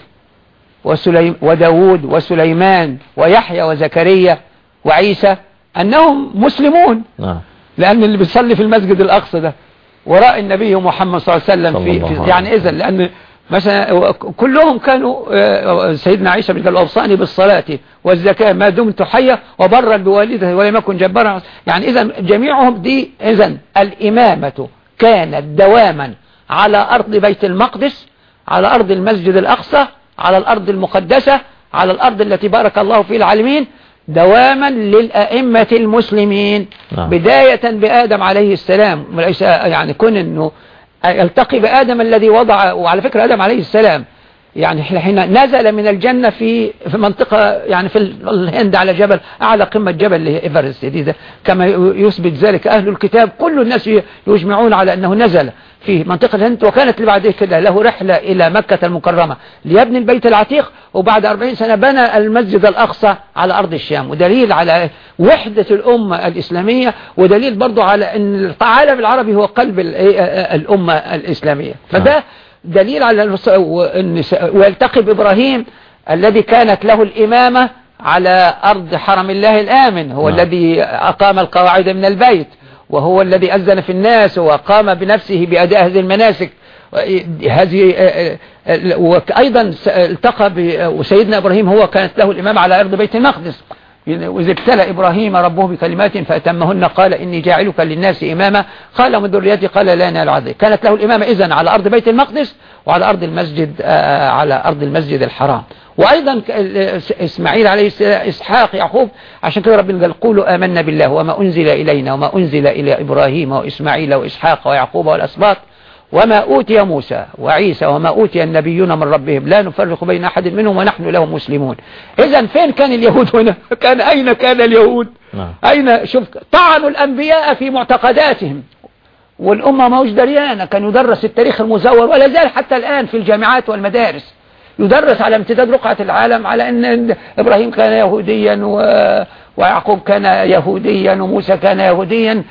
وسليم وداود وسليمان ويحيى وزكريا وعيسى أنهم مسلمون. نعم. لأن اللي بيصلي في المسجد الأقصى ده وراء النبي محمد صلى الله عليه وسلم في, في يعني إذا لأن مثلا كلهم كانوا آه، سيدنا عيسى بن قال أوصاني بالصلاة والزكاة ما دمت حيا وبرا بوالده ولم يكن جبارا يعني إذا جميعهم دي إذا الإمامة كانت دواما على أرض بيت المقدس على أرض المسجد الأقصى على الأرض المقدسة على الأرض التي بارك الله في العالمين دواما للأئمة المسلمين نعم. بداية بآدم عليه السلام يعني كون أنه يلتقي بآدم الذي وضع وعلى فكرة آدم عليه السلام يعني حين نزل من الجنة في في منطقة يعني في الهند على جبل أعلى قمة جبل إيفرست كما يثبت ذلك أهل الكتاب كل الناس يجمعون على أنه نزل. في منطقة الهند وكانت اللي بعد كده له رحلة إلى مكة المكرمة ليبني البيت العتيق وبعد 40 سنة بنى المسجد الأقصى على أرض الشام. ودليل على وحدة الأمة الإسلامية ودليل برضو على أن العالم العربي هو قلب ال- الأمة الإسلامية. فده دليل على ويلتقي بإبراهيم الذي كانت له الإمامة على أرض حرم الله الآمن هو نعم. الذي أقام القواعد من البيت. وهو الذي أذن في الناس وقام بنفسه بأداء هذه المناسك. هذه وأيضا التقى وسيدنا إبراهيم هو كانت له الإمام على أرض بيت المقدس. وإذ ابتلى إبراهيم ربه بكلمات فأتمهن قال إني جاعلك للناس إماما. قال من ذريتي؟ قال لا ينال عظيم كانت له الإمامة إذن على أرض بيت المقدس وعلى أرض المسجد آه، على أرض المسجد الحرام. وأيضا إسماعيل عليه السلام إسحاق يعقوب عشان كده ربنا قال قولوا آمنا بالله وما أنزل إلينا وما أنزل إلى إبراهيم وإسماعيل وإسحاق ويعقوب والأسباط وما أوتي موسى وعيسى وما أوتي النبيون من ربهم. لا نفرق بين أحد منهم ونحن له مسلمون. إذا فين كان اليهود هنا؟ كان أين كان اليهود؟ نعم. أين؟ شوف طعنوا الأنبياء في معتقداتهم. والأمة ما هوش دريانة كان يدرس التاريخ المزور ولا زال حتى الآن في الجامعات والمدارس. يدرس على امتداد رقعة العالم على أن إبراهيم كان يهوديا و... ويعقوب كان يهوديا وموسى كان يهوديا.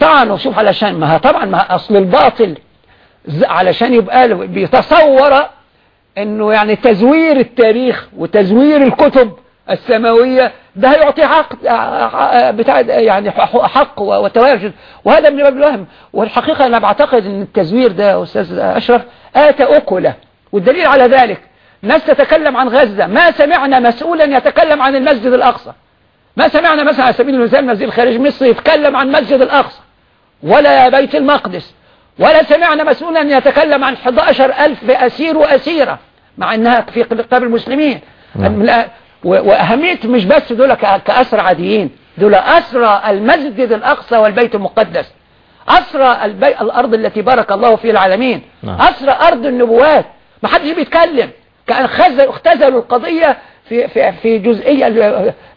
طعنوا شوف علشان ما طبعا ما أصل الباطل. علشان يبقى بيتصور إنه يعني تزوير التاريخ وتزوير الكتب السماوية ده هيعطي حق بتاع يعني حق وتواجد. وهذا من باب الوهم والحقيقة أنا بعتقد إن التزوير ده يا أستاذ أشرف آتى أكلة. والدليل على ذلك ناس تتكلم عن غزة. ما سمعنا مسؤولا يتكلم عن المسجد الأقصى. ما سمعنا مثلا على سبيل المثال وزير الخارجية مصر يتكلم عن مسجد الأقصى. ولا بيت المقدس. ولا سمعنا مسؤولا يتكلم عن 11 ألف أسير وأسيرة. مع أنها في رقاب المسلمين. نعم. وأهمية مش بس دول كأسرى عاديين. دول أسرى المسجد الأقصى والبيت المقدس. أسرى البي... الأرض التي بارك الله فيها العالمين. نعم. أسرى أرض النبوات. ما حدش بيتكلم. كأن اختزلوا القضية في في في جزئية ال-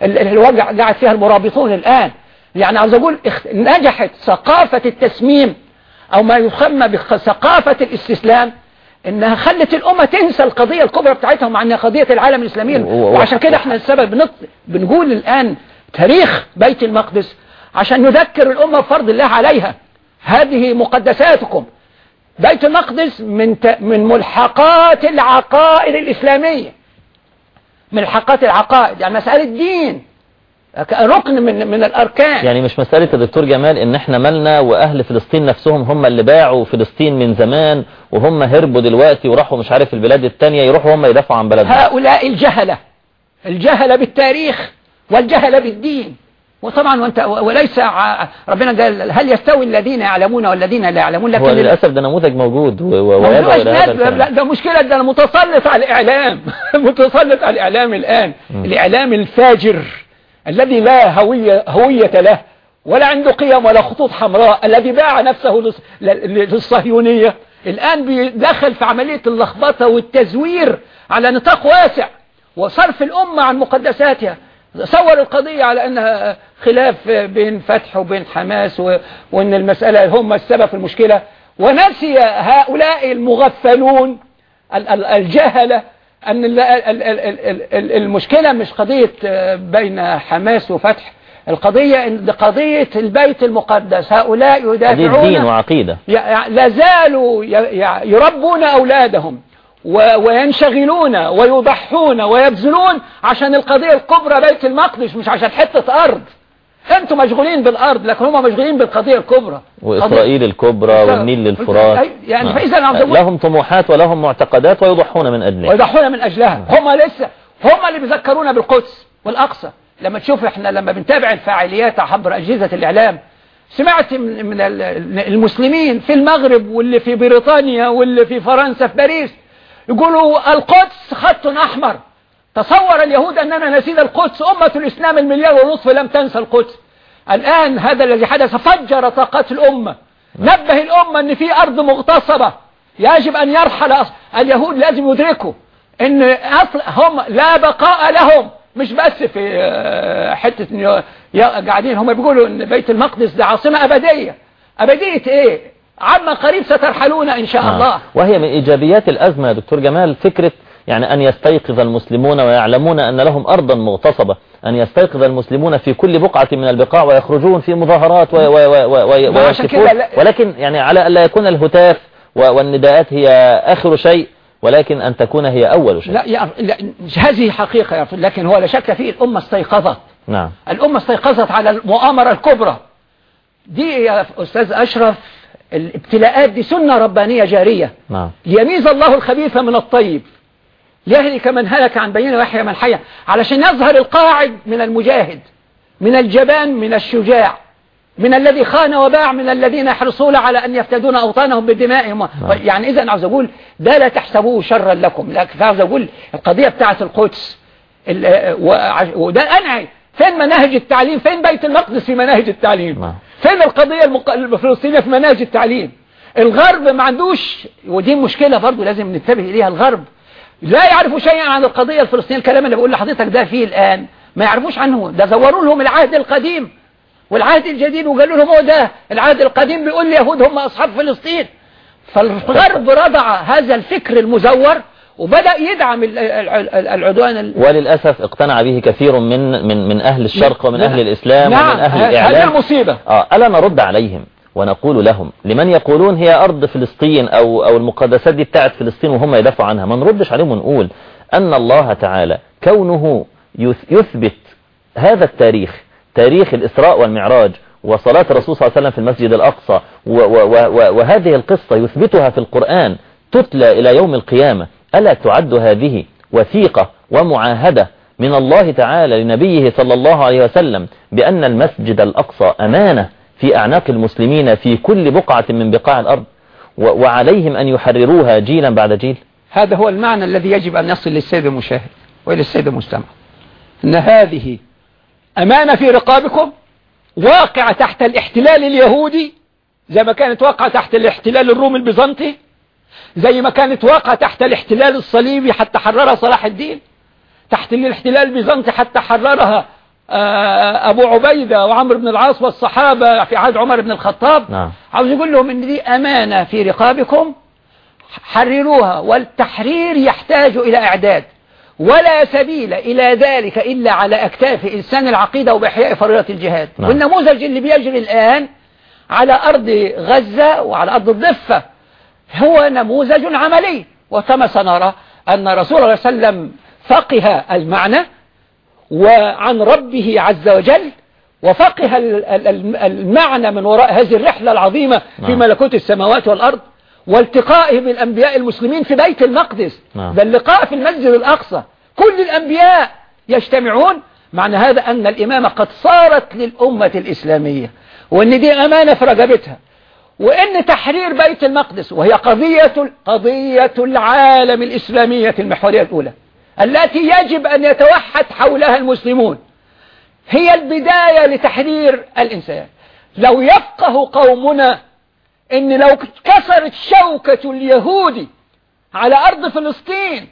ال- اللي وجع قاعد فيها المرابطون الآن. يعني عاوز أقول نجحت ثقافة التسميم أو ما يسمى بثقافة الاستسلام إنها خلت الأمة تنسى القضية الكبرى بتاعتها مع أنها قضية العالم و- وعشان كده إحنا السبب بنط... بنقول الآن تاريخ بيت المقدس عشان نذكر الأمة بفرض الله عليها. هذه مقدساتكم. بيت المقدس من. من ملحقات العقائد الإسلامية. ملحقات العقائد يعني مسألة دين ركن من من الأركان. يعني مش مسألة يا دكتور جمال إن إحنا مالنا وأهل فلسطين نفسهم هم اللي باعوا فلسطين من زمان وهم هربوا دلوقتي وراحوا مش عارف البلاد التانية يروحوا هم يدافعوا عن بلدهم هؤلاء الجهلة. الجهلة بالتاريخ والجهلة بالدين. وطبعا وانت وليس ربنا قال هل يستوي الذين يعلمون والذين لا يعلمون؟ هو لكن للأسف ده نموذج موجود لا ده مشكلة ده متسلط على الإعلام. متسلط على الإعلام الآن. مم. الإعلام الفاجر الذي لا هوية, هوية له ولا عنده قيم ولا خطوط حمراء الذي باع نفسه للص- لل- للصهيونية. الآن بيدخل في عملية اللخبطة والتزوير على نطاق واسع وصرف الأمة عن مقدساتها. صور القضية على أنها خلاف بين فتح وبين حماس. وأن المسألة هم السبب في المشكلة. ونسي هؤلاء المغفلون ال- ال- الجهلة أن ال- ال- ال- ال- ال- المشكلة مش قضية آه، بين حماس وفتح. القضية إن- قضية البيت المقدس. هؤلاء يدافعون دين وعقيدة. لا زالوا يربون أولادهم. وينشغلون ويضحون ويبذلون عشان القضية الكبرى بيت المقدس مش عشان حتة أرض. أنتم مشغولين بالأرض لكن هم مشغولين بالقضية الكبرى. وإسرائيل الكبرى والنيل للفرات يعني نعم. الله- لهم طموحات ولهم معتقدات ويضحون من أجلها ويضحون من أجلها. هم لسه هم اللي بيذكرونا بالقدس والأقصى. لما تشوف إحنا لما بنتابع الفعاليات عبر أجهزة الإعلام سمعت من من ال- المسلمين في المغرب واللي في بريطانيا واللي في فرنسا في باريس يقولوا القدس خط أحمر. تصور اليهود أننا نسينا القدس أمة الإسلام المليار ونصف لم تنسى القدس. الآن هذا الذي حدث فجر طاقات الأمة. نبه الأمة أن في أرض مغتصبة. يجب أن يرحل اليهود لازم يدركوا إن أصل هم لا بقاء لهم. مش بس في آه، ي- قاعدين هم بيقولوا إن بيت المقدس ده عاصمة أبدية. أبدية إيه؟ عما قريب سترحلون إن شاء نعم. الله. وهي من إيجابيات الأزمة يا دكتور جمال فكرة يعني أن يستيقظ المسلمون ويعلمون أن لهم أرضا مغتصبة أن يستيقظ المسلمون في كل بقعة من البقاع ويخرجون في مظاهرات و و و و ما عشان ويهتفون. كده لا- ولكن يعني على ألا يكون الهتاف والنداءات هي آخر شيء ولكن أن تكون هي أول شيء. لا, يا لا هذه حقيقة يا لكن هو لا شك فيه الأمة استيقظت. نعم. الأمة استيقظت على المؤامرة الكبرى. دي يا أستاذ أشرف الابتلاءات دي سنة ربانية جارية. نعم. ليميز الله الخبيث من الطيب. ليهلك من هلك عن بينه ويحيى من حي علشان يظهر القاعد من المجاهد من الجبان من الشجاع من الذي خان وباع من الذين يحرصون على أن يفتدون أوطانهم بدمائهم. يعني إذا عاوز أقول ده لا تحسبوه شرا لكم. لكن عاوز أقول القضية بتاعة القدس وده أنعي. فين مناهج التعليم؟ فين بيت المقدس في مناهج التعليم؟ نعم. فين القضية الفلسطينية في مناهج التعليم؟ الغرب ما عندوش ودي مشكلة برضو لازم ننتبه إليها الغرب لا يعرفوا شيئا عن القضية الفلسطينية الكلام اللي بقول لحضرتك ده فيه الآن ما يعرفوش عنه. ده زوروا لهم العهد القديم والعهد الجديد وقالوا لهم هو ده العهد القديم بيقول اليهود هم أصحاب فلسطين. فالغرب رضع هذا الفكر المزور وبدأ يدعم ال- ال- ال- العدوان ال- وللأسف اقتنع به كثير من من من أهل الشرق ومن أهل الإسلام نعم ومن أهل ه- هذه الإعلام. المصيبة آه ألا نرد عليهم ونقول لهم لمن يقولون هي أرض فلسطين أو أو المقدسات دي بتاعت فلسطين وهم يدافعوا عنها ما نردش عليهم ونقول أن الله تعالى كونه يث- يثبت هذا التاريخ تاريخ الإسراء والمعراج وصلاة الرسول صلى الله عليه وسلم في المسجد الأقصى وهذه القصة يثبتها في القرآن تتلى إلى يوم القيامة. ألا تعد هذه وثيقة ومعاهدة من الله تعالى لنبيه صلى الله عليه وسلم بأن المسجد الأقصى أمانة في أعناق المسلمين في كل بقعة من بقاع الأرض وعليهم أن يحرروها جيلا بعد جيل. هذا هو المعنى الذي يجب أن يصل للسيد المشاهد وإلى السيد المستمع. أن هذه أمانة في رقابكم واقعة تحت الاحتلال اليهودي زي ما كانت واقعة تحت الاحتلال الرومي البيزنطي زي ما كانت واقعة تحت الاحتلال الصليبي حتى حررها صلاح الدين. تحت الاحتلال البيزنطي حتى حررها آه، أبو عبيدة وعمرو بن العاص والصحابة في عهد عمر بن الخطاب. نعم. عاوز يقول لهم إن دي أمانة في رقابكم. حرروها والتحرير يحتاج إلى إعداد. ولا سبيل إلى ذلك إلا على أكتاف إنسان العقيدة وبإحياء فريضة الجهاد. نعم. والنموذج اللي بيجري الآن على أرض غزة وعلى أرض الضفة هو نموذج عملي وكما سنرى أن رسول الله صلى الله عليه وسلم فقه المعنى وعن ربه عز وجل وفقه ال- ال- ال- المعنى من وراء هذه الرحلة العظيمة في نعم. ملكوت السماوات والأرض والتقائه بالأنبياء المسلمين في بيت المقدس نعم. بل لقاء في المسجد الأقصى كل الأنبياء يجتمعون معنى هذا أن الإمامة قد صارت للأمة الإسلامية وأن دي أمانة في رقبتها وأن تحرير بيت المقدس وهي قضية قضية العالم الإسلامية المحورية الأولى التي يجب أن يتوحد حولها المسلمون هي البداية لتحرير الإنسان. لو يفقه قومنا إن لو كسرت شوكة اليهود على أرض فلسطين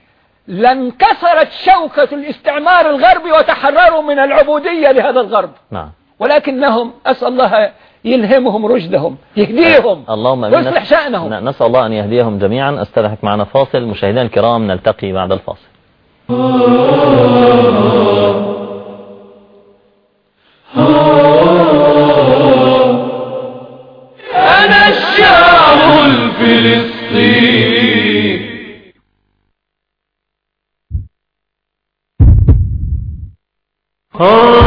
لانكسرت شوكة الاستعمار الغربي وتحرروا من العبودية لهذا الغرب. نعم. ولكنهم أسأل الله يلهمهم رشدهم يهديهم. اللهم أمين. ويصلح شأنهم. نسأل الله أن يهديهم جميعا. أسترحك معنا فاصل. مشاهدينا الكرام نلتقي بعد الفاصل. أنا الشعب الفلسطيني. آه.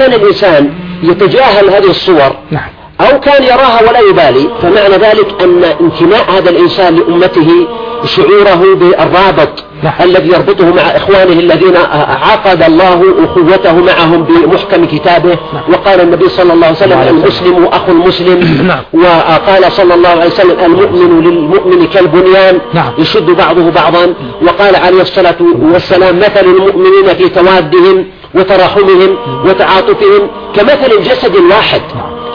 كان الإنسان يتجاهل هذه الصور نعم. أو كان يراها ولا يبالي فمعنى ذلك أن انتماء هذا الإنسان لأمته شعوره بالرابط نعم. الذي يربطه مع إخوانه الذين عقد الله أخوته معهم بمحكم كتابه. وقال النبي صلى الله عليه وسلم المسلم أخو المسلم. نعم. وقال صلى الله عليه وسلم المؤمن للمؤمن كالبنيان. نعم. يشد بعضه بعضا. وقال عليه الصلاة والسلام مثل المؤمنين في توادهم. وتراحمهم وتعاطفهم كمثل الجسد الواحد.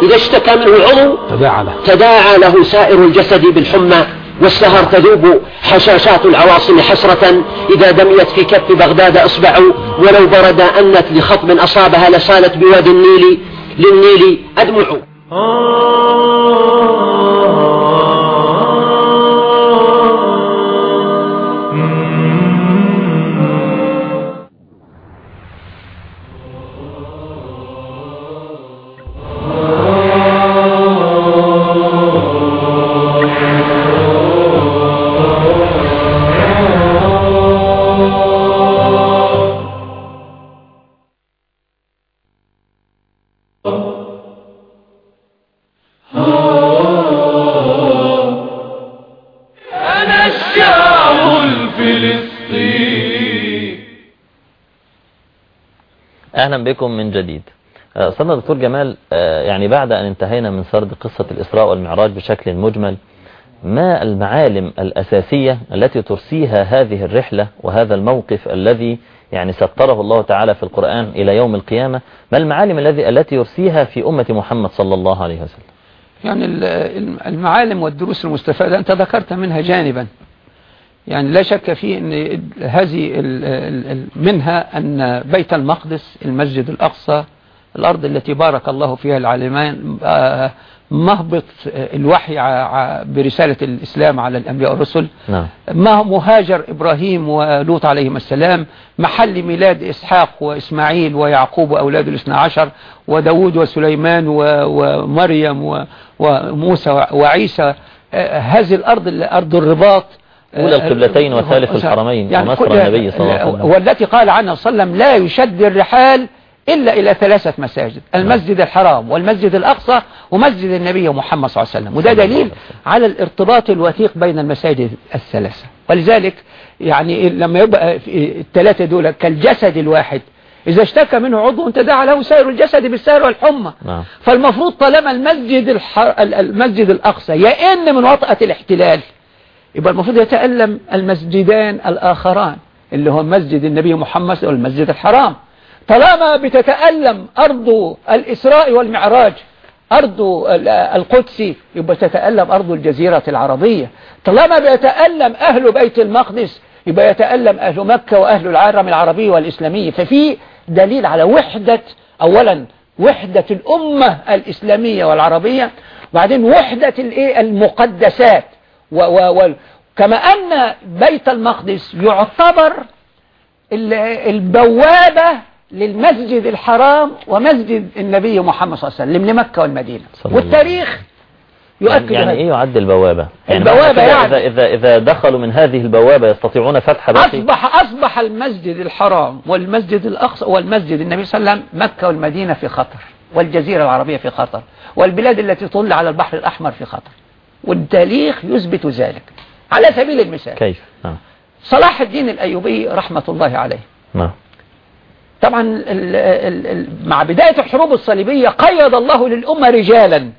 إذا اشتكى منه عضو تداعى له. تداعى له سائر الجسد بالحمى والسهر تذوب حشاشات العواصم حسرة. إذا دميت في كف بغداد إصبع ولو برد أنت لخطب أصابها لسالت بوادي النيل. للنيل أدمع. أهلا بكم من جديد. آه، أستاذنا دكتور جمال آه، يعني بعد أن انتهينا من سرد قصة الإسراء والمعراج بشكل مجمل ما المعالم الأساسية التي ترسيها هذه الرحلة وهذا الموقف الذي يعني ستره الله تعالى في القرآن إلى يوم القيامة؟ ما المعالم الذي التي يرسيها في أمة محمد صلى الله عليه وسلم؟ يعني ال- ال- المعالم والدروس المستفادة أنت ذكرت منها جانبا. يعني لا شك في أن هذه منها أن بيت المقدس المسجد الأقصى الأرض التي بارك الله فيها العالمين آه، مهبط الوحي برسالة الإسلام على الأنبياء والرسل. نعم. ما مهاجر إبراهيم ولوط عليهما السلام؟ محل ميلاد إسحاق وإسماعيل ويعقوب وأولاده الاثنى عشر وداود وسليمان ومريم وموسى وعيسى. آه، هذه الأرض أرض الرباط أولى القبلتين وثالث الحرمين ومسر كل- النبي صلى الله عليه وسلم. والتي قال عنها صلى الله عليه وسلم لا يشد الرحال إلا إلى ثلاثة مساجد المسجد الحرام والمسجد الأقصى ومسجد النبي محمد صلى الله عليه وسلم. وده دليل على الارتباط الوثيق بين المساجد الثلاثة. ولذلك يعني لما يبقى الثلاثة دول كالجسد الواحد إذا اشتكى منه عضو تداعى له سائر الجسد بالسهر والحمى. نعم. فالمفروض طالما المسجد الحر... المسجد الأقصى يئن من وطأة الاحتلال يبقى المفروض يتألم المسجدان الآخران اللي هو مسجد النبي محمد والمسجد الحرام. طالما بتتألم أرض الإسراء والمعراج أرض ال- القدس يبقى تتألم أرض الجزيرة العربية. طالما بيتألم أهل بيت المقدس يبقى يتألم أهل مكة وأهل العالم العربي والإسلامي ففي دليل على وحدة أولا وحدة الأمة الإسلامية والعربية وبعدين وحدة المقدسات. و و و كما أن بيت المقدس يعتبر ال- البوابة للمسجد الحرام ومسجد النبي محمد صلى الله عليه وسلم لمكة والمدينة. والتاريخ يؤكد يعني هذا. إيه يعد البوابة؟ يعني البوابة يعني- إذا, إذا, إذا دخلوا من هذه البوابة يستطيعون فتح باقي أصبح أصبح المسجد الحرام والمسجد الأقصى والمسجد النبي صلى الله عليه وسلم مكة والمدينة في خطر والجزيرة العربية في خطر والبلاد التي تطل على البحر الأحمر في خطر. والتاريخ يثبت ذلك. على سبيل المثال. كيف؟ نعم. صلاح الدين الأيوبي رحمة الله عليه. نعم. طبعا ال ال ال مع بداية الحروب الصليبية قيد الله للأمة رجالا.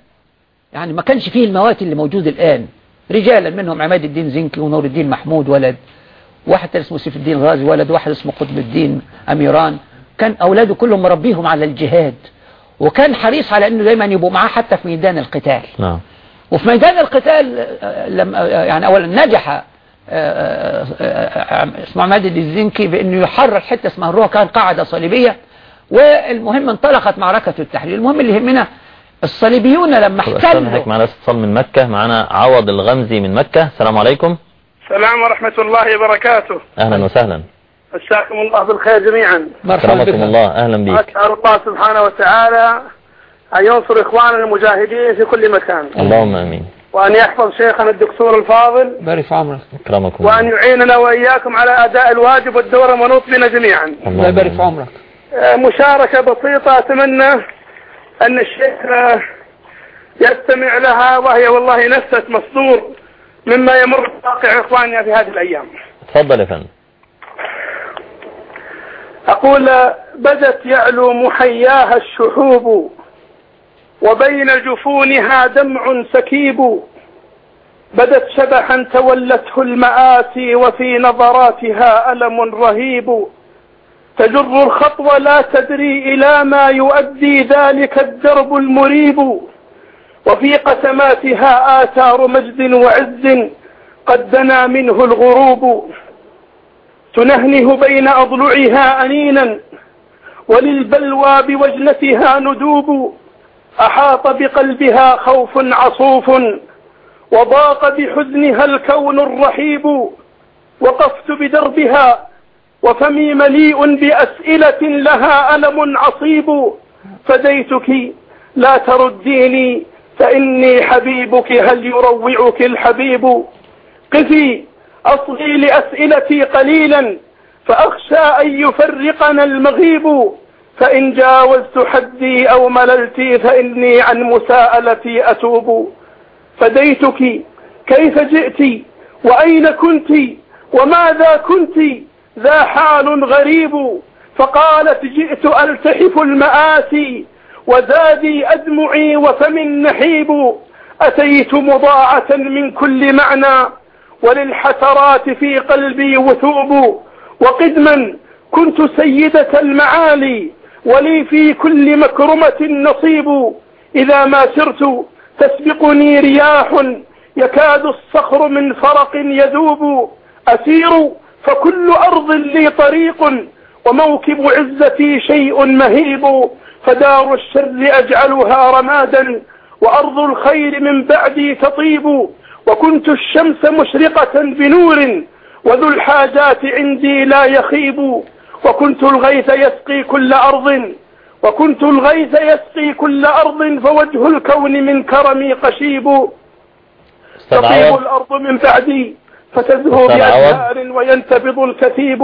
يعني ما كانش فيه الموات اللي موجود الآن. رجالا منهم عماد الدين زنكي ونور الدين محمود ولد. واحد اسمه سيف الدين غازي ولد. واحد اسمه قطب الدين أميران. كان أولاده كلهم مربيهم على الجهاد. وكان حريص على أنه دايما يبقوا معاه حتى في ميدان القتال. نعم. وفي ميدان القتال لما يعني اولا نجح اسمه عماد الزنكي بأنه يحرر حتة اسمها الروح كان قاعدة صليبية. والمهم انطلقت معركة التحرير. المهم اللي يهمنا الصليبيون لما استنى هيك احتلوا معنا اتصال من مكة معنا عوض الغمزي من مكة. السلام عليكم. السلام ورحمة الله وبركاته. أهلا وسهلا. مساكم الله بالخير جميعا. مرحبا كرمكم بك. الله أهلا بيك. أسأل الله سبحانه وتعالى أن ينصر إخواننا المجاهدين في كل مكان. اللهم آمين. وأن يحفظ شيخنا الدكتور الفاضل. بارك في عمرك كرمكم وأن يعيننا وإياكم على أداء الواجب والدور المنوط بنا جميعا. الله يبارك في عمرك آه، مشاركة بسيطة أتمنى أن الشيخ آه، يستمع لها وهي والله نفسة مصدور مما يمر بواقع إخواننا في هذه الأيام. تفضل يا فندم. أقول بدت يعلو محياها الشحوب وبين جفونها دمع سكيب. بدت شبحا تولته المآسي وفي نظراتها ألم رهيب. تجر الخطوة لا تدري إلى ما يؤدي ذلك الدرب المريب. وفي قسماتها آثار مجد وعز قد دنا منه الغروب. تنهنه بين أضلعها أنينا. وللبلوى بوجنتها ندوب. أحاط بقلبها خوف عصوف وضاق بحزنها الكون الرحيب وقفت بدربها وفمي مليء بأسئلة لها ألم عصيب فديتك لا ترديني فإني حبيبك هل يروعك الحبيب قفي أصغي لأسئلتي قليلا فأخشى أن يفرقنا المغيب فإن جاوزت حدي أو مللت فإني عن مساءلتي أتوب. فديتك كيف جئت؟ وأين كنت؟ وماذا كنت؟ ذا حال غريب. فقالت جئت ألتحف المآسي وزادي أدمعي وفم نحيب أتيت مضاعة من كل معنى وللحسرات في قلبي وثوب. وقدما كنت سيدة المعالي ولي في كل مكرمة نصيب. إذا ما سرت تسبقني رياح يكاد الصخر من فرق يذوب. أسير فكل أرض لي طريق وموكب عزتي شيء مهيب. فدار الشر أجعلها رمادا وأرض الخير من بعدي تطيب. وكنت الشمس مشرقة بنور وذو الحاجات عندي لا يخيب. وكنت الغيث يسقي كل أرض وكنت الغيث يسقي كل أرض فوجه الكون من كرمي قشيب. تطيب الأرض من بعدي فتزهو بأزهار وينتبض الكثيب.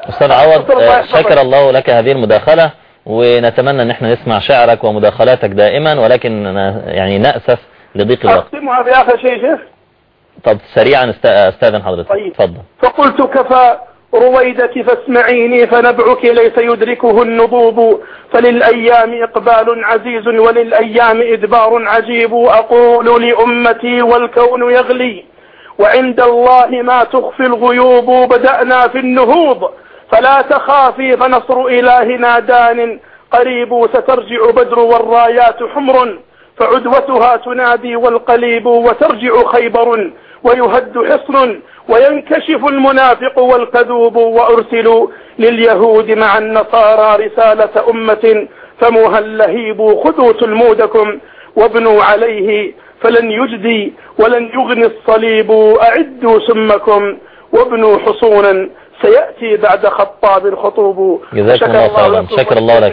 أستاذ عوض شكر الله لك هذه المداخلة ونتمنى أن إحنا نسمع شعرك ومداخلاتك دائما ولكن يعني نأسف لضيق الوقت. أختمها بآخر شيء شيخ. طب سريعا أستاذن حضرتك. طيب. تفضل. فقلت كفى رويدك فاسمعيني فنبعك ليس يدركه النضوب فللأيام إقبال عزيز وللأيام إدبار عجيب. أقول لأمتي والكون يغلي. وعند الله ما تخفي الغيوب. بدأنا في النهوض. فلا تخافي فنصر إلهنا دان. قريب سترجع بدر والرايات حمر. فعدوتها تنادي والقليب وترجع خيبر. ويهد حصن وينكشف المنافق والكذوب وأرسلوا لليهود مع النصارى رسالة أمة فموها اللهيب خذوا تلمودكم وابنوا عليه فلن يجدي ولن يغني الصليب أعدوا سمكم وابنوا حصونا سيأتي بعد خطاب خطوب جزاكم الله خيرا. شكر الله لك.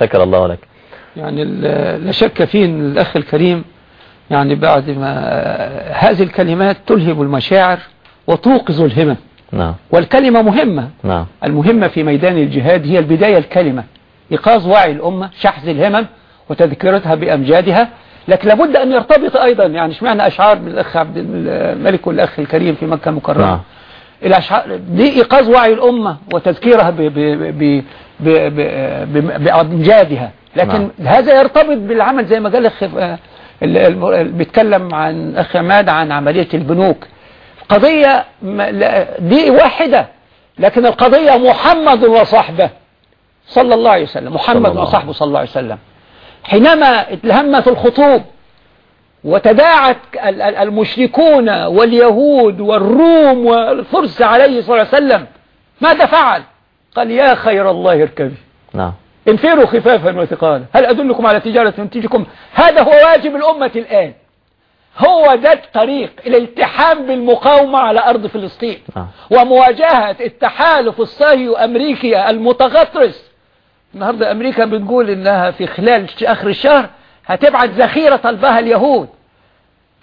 شكر الله لك. يعني لا شك فيه إن الأخ الكريم يعني بعد ما هذه الكلمات تلهم المشاعر وتوقظ الهمم. نعم. والكلمة مهمة. نعم. المهمة في ميدان الجهاد هي البداية الكلمة. إيقاظ وعي الأمة شحذ الهمم وتذكرتها بأمجادها. لكن لابد أن يرتبط أيضا يعني اشمعنى أشعار من الأخ عبد الملك والأخ الكريم في مكة المكرمة نعم. الأشعار دي إيقاظ وعي الأمة وتذكيرها بأمجادها. لكن نعم. هذا يرتبط بالعمل زي ما قال الأخ بيتكلم عن أخ عماد عن عملية البنوك. قضية دي واحدة لكن القضية محمد وصحبه. صلى الله عليه وسلم. محمد وصحبه صلى الله عليه وسلم. حينما اتلهمت الخطوب وتداعت المشركون واليهود والروم والفرس عليه صلى الله عليه وسلم ماذا فعل؟ قال يا خير الله اركبي نعم. انفروا خفافا وثقالا. هل أدلكم على تجارة تنتجكم؟ هذا هو واجب الأمة الآن. هو ده الطريق الالتحام بالمقاومة على أرض فلسطين. نعم. ومواجهة التحالف الصهيو أمريكي المتغطرس. النهاردة أمريكا بتقول إنها في خلال آخر الشهر هتبعت ذخيرة طلبها اليهود.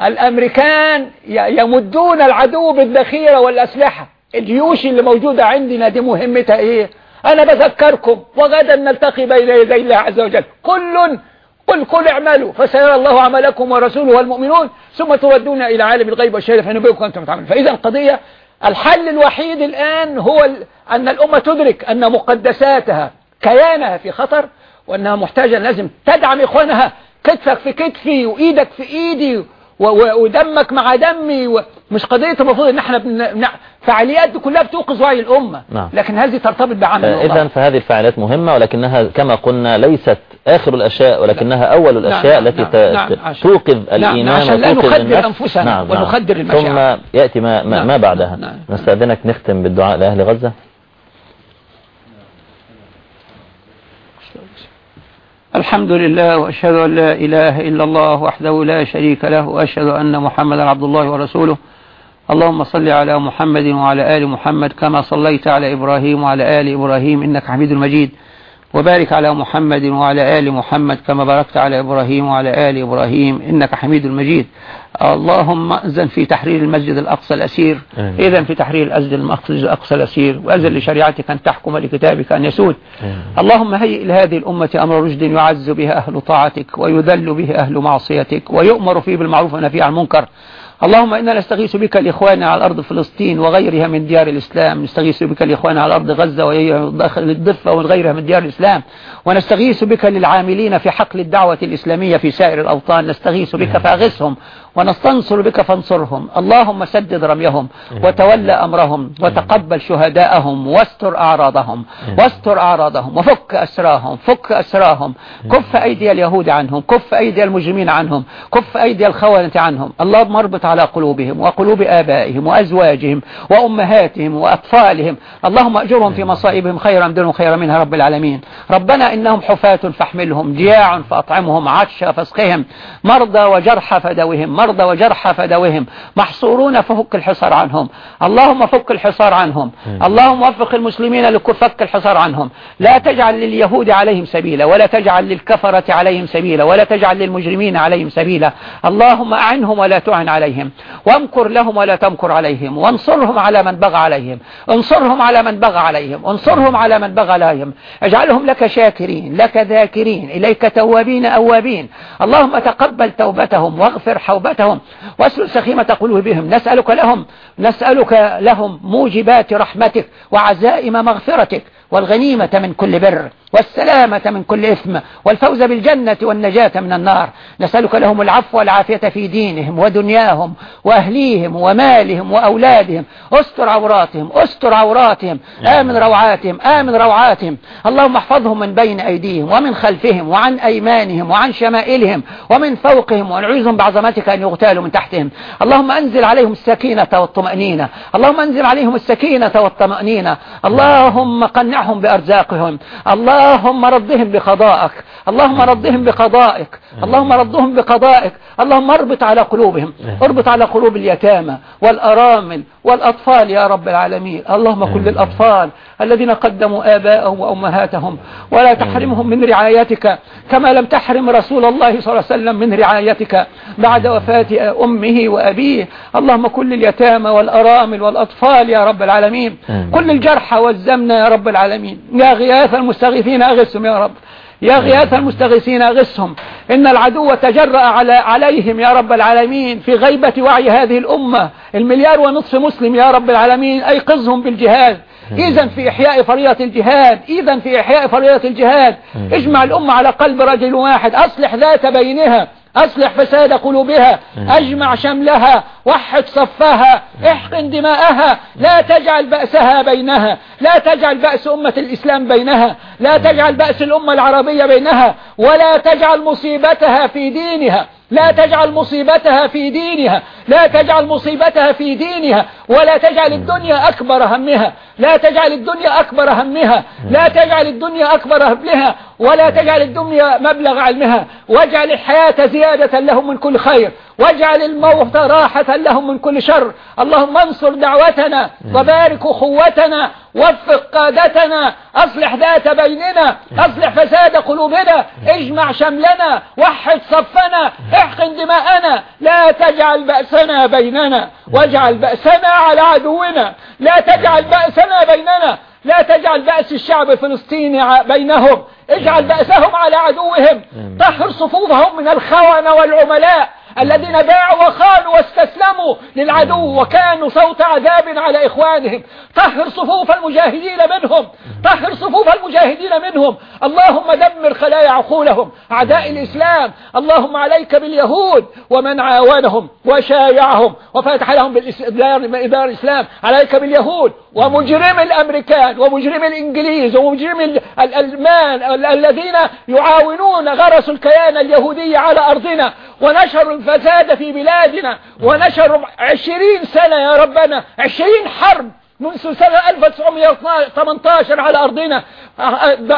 الأمريكان يمدون العدو بالذخيرة والأسلحة. الجيوش اللي موجودة عندنا دي مهمتها إيه؟ أنا بذكركم وغدا نلتقي بين يدي الله عز وجل. كل قل كل اعملوا فسيرى الله عملكم ورسوله والمؤمنون ثم تردون إلى عالم الغيب والشهادة فنبئكم أنتم تعملون. فإذا القضية الحل الوحيد الآن هو أن الأمة تدرك أن مقدساتها كيانها في خطر وأنها محتاجة لازم تدعم إخوانها. كتفك في كتفي وإيدك في إيدي ودمك مع دمي مش قضية المفروض إن إحنا بن... فعاليات دي كلها بتوقظ وعي الأمة. نعم. لكن هذه ترتبط بعمل آه، إذا فهذه الفعاليات مهمة ولكنها كما قلنا ليست آخر الأشياء ولكنها أول الأشياء نعم، التي نعم، ت- نعم، توقظ نعم، الإيمان عشان لا نخدر أنفسنا نعم، نعم. ونخدر المشاعر. ثم يأتي ما, ما, نعم، ما بعدها. نعم، نعم. نستأذنك نختم بالدعاء لأهل غزة. الحمد لله وأشهد أن لا إله إلا الله وحده لا شريك له وأشهد أن محمدا عبد الله ورسوله. اللهم صل على محمد وعلى آل محمد كما صليت على إبراهيم وعلى آل إبراهيم إنك حميد مجيد. وبارك على محمد وعلى آل محمد كما باركت على إبراهيم وعلى آل إبراهيم إنك حميد مجيد. اللهم أذن في تحرير المسجد الأقصى الأسير. إذن في تحرير المسجد الأقصى الأسير وأذن لشريعتك أن تحكم لكتابك أن يسود. اللهم هيئ لهذه الأمة أمر رشد يعز به أهل طاعتك ويذل به أهل معصيتك ويؤمر فيه بالمعروف ونهي عن المنكر. اللهم إنا نستغيث بك الإخوان على أرض فلسطين وغيرها من ديار الإسلام. نستغيث بك الإخوان على أرض غزة وهي داخل الضفة وغيرها من ديار الإسلام. ونستغيث بك للعاملين في حقل الدعوة الإسلامية في سائر الأوطان. نستغيث بك فأغثهم ونستنصر بك فانصرهم. اللهم سدد رميهم وتولى أمرهم وتقبل شهداءهم واستر أعراضهم. واستر أعراضهم وفك أسراهم فك أسراهم. كف أيدي اليهود عنهم كف أيدي المجرمين عنهم كف أيدي الخونة عنهم. اللهم اربط على قلوبهم وقلوب آبائهم وأزواجهم وأمهاتهم وأطفالهم. اللهم أجرهم في مصائبهم خيرا أبدلهم خيرا منها رب العالمين. ربنا إنهم حفاة فاحملهم جياع فأطعمهم عطش فاسقهم مرضى وجرحى فدوهم مرضى وجرحى فدوهم. محصورون ففك الحصار عنهم. اللهم فك الحصار عنهم. اللهم وفق المسلمين لفك الحصار عنهم. لا تجعل لليهود عليهم سبيلا ولا تجعل للكفرة عليهم سبيلا ولا تجعل للمجرمين عليهم سبيلا. اللهم أعنهم ولا تعن عليهم. وامكر لهم ولا تمكر عليهم. وانصرهم على من بغى عليهم. انصرهم على من بغى عليهم. انصرهم على من بغى عليهم اجعلهم لك شاكرين لك ذاكرين إليك توابين أوابين. اللهم تقبل توبتهم واغفر حوبتهم. واسلل سخيمة قلوبهم نسألك لهم نسألك لهم موجبات رحمتك وعزائم مغفرتك والغنيمة من كل بر. والسلامة من كل إثم والفوز بالجنة والنجاة من النار. نسألك لهم العفو والعافية في دينهم ودنياهم وأهليهم ومالهم وأولادهم. استر عوراتهم استر عوراتهم. آمن روعاتهم آمن روعاتهم. اللهم احفظهم من بين أيديهم ومن خلفهم وعن أيمانهم وعن شمائلهم ومن فوقهم ونعوذهم بعظمتك أن يغتالوا من تحتهم. اللهم أنزل عليهم السكينة والطمأنينة. اللهم أنزل عليهم السكينة والطمأنينة. اللهم قنعهم بأرزاقهم. اللهم ردهم بقضائك اللهم ردهم بقضائك. اللهم ردهم بقضائك اللهم اربط على قلوبهم اربط على قلوب اليتامى والأرامل والأطفال يا رب العالمين. اللهم كل الأطفال الذين قدموا آباءهم وأمهاتهم ولا تحرمهم من رعايتك كما لم تحرم رسول الله صلى الله عليه وسلم من رعايتك بعد وفاة أمه وأبيه. اللهم كل اليتامى والأرامل والأطفال يا رب العالمين. كل الجرحى والزمن يا رب العالمين. يا غياث المستغيثين أغثهم يا رب. يا غياث المستغيثين أغثهم إن العدو تجرأ على عليهم يا رب العالمين في غيبة وعي هذه الأمة. المليار ونصف مسلم يا رب العالمين أيقظهم بالجهاد. إذا في إحياء فريضة الجهاد. إذا في إحياء فريضة الجهاد. اجمع الأمة على قلب رجل واحد. أصلح ذات بينها. أصلح فساد قلوبها أجمع شملها وحد صفها احقن دماءها لا تجعل بأسها بينها لا تجعل بأس أمة الإسلام بينها لا تجعل بأس الأمة العربية بينها ولا تجعل مصيبتها في دينها. لا تجعل مصيبتها في دينها لا تجعل مصيبتها في دينها ولا تجعل الدنيا أكبر همها لا تجعل الدنيا أكبر همها لا تجعل الدنيا أكبر همها ولا تجعل الدنيا مبلغ علمها واجعل الحياة زيادة لهم من كل خير. واجعل الموت راحة لهم من كل شر. اللهم انصر دعوتنا وبارك أخوتنا وفق قادتنا. أصلح ذات بيننا. أصلح فساد قلوبنا. اجمع شملنا. وحد صفنا. احقن دماءنا. لا تجعل بأسنا بيننا. واجعل بأسنا على عدونا. لا تجعل بأسنا بيننا. لا تجعل بأس الشعب الفلسطيني بينهم. اجعل بأسهم على عدوهم. طهر صفوفهم من الخونة والعملاء. الذين باعوا وخانوا واستسلموا للعدو وكانوا صوت عذاب على إخوانهم. طهر صفوف المجاهدين منهم. طهر صفوف المجاهدين منهم. اللهم دمر خلايا عقولهم أعداء الإسلام. اللهم عليك باليهود ومن عاونهم وشايعهم وفتح لهم بالإدار الإسلام. عليك باليهود ومجرم الأمريكان ومجرم الإنجليز ومجرم الألمان الذين يعاونون غرسوا الكيان اليهودي على أرضنا. ونشروا الفساد في بلادنا ونشروا عشرين سنة يا ربنا عشرين حرب. منذ سنة 1918 على أرضنا.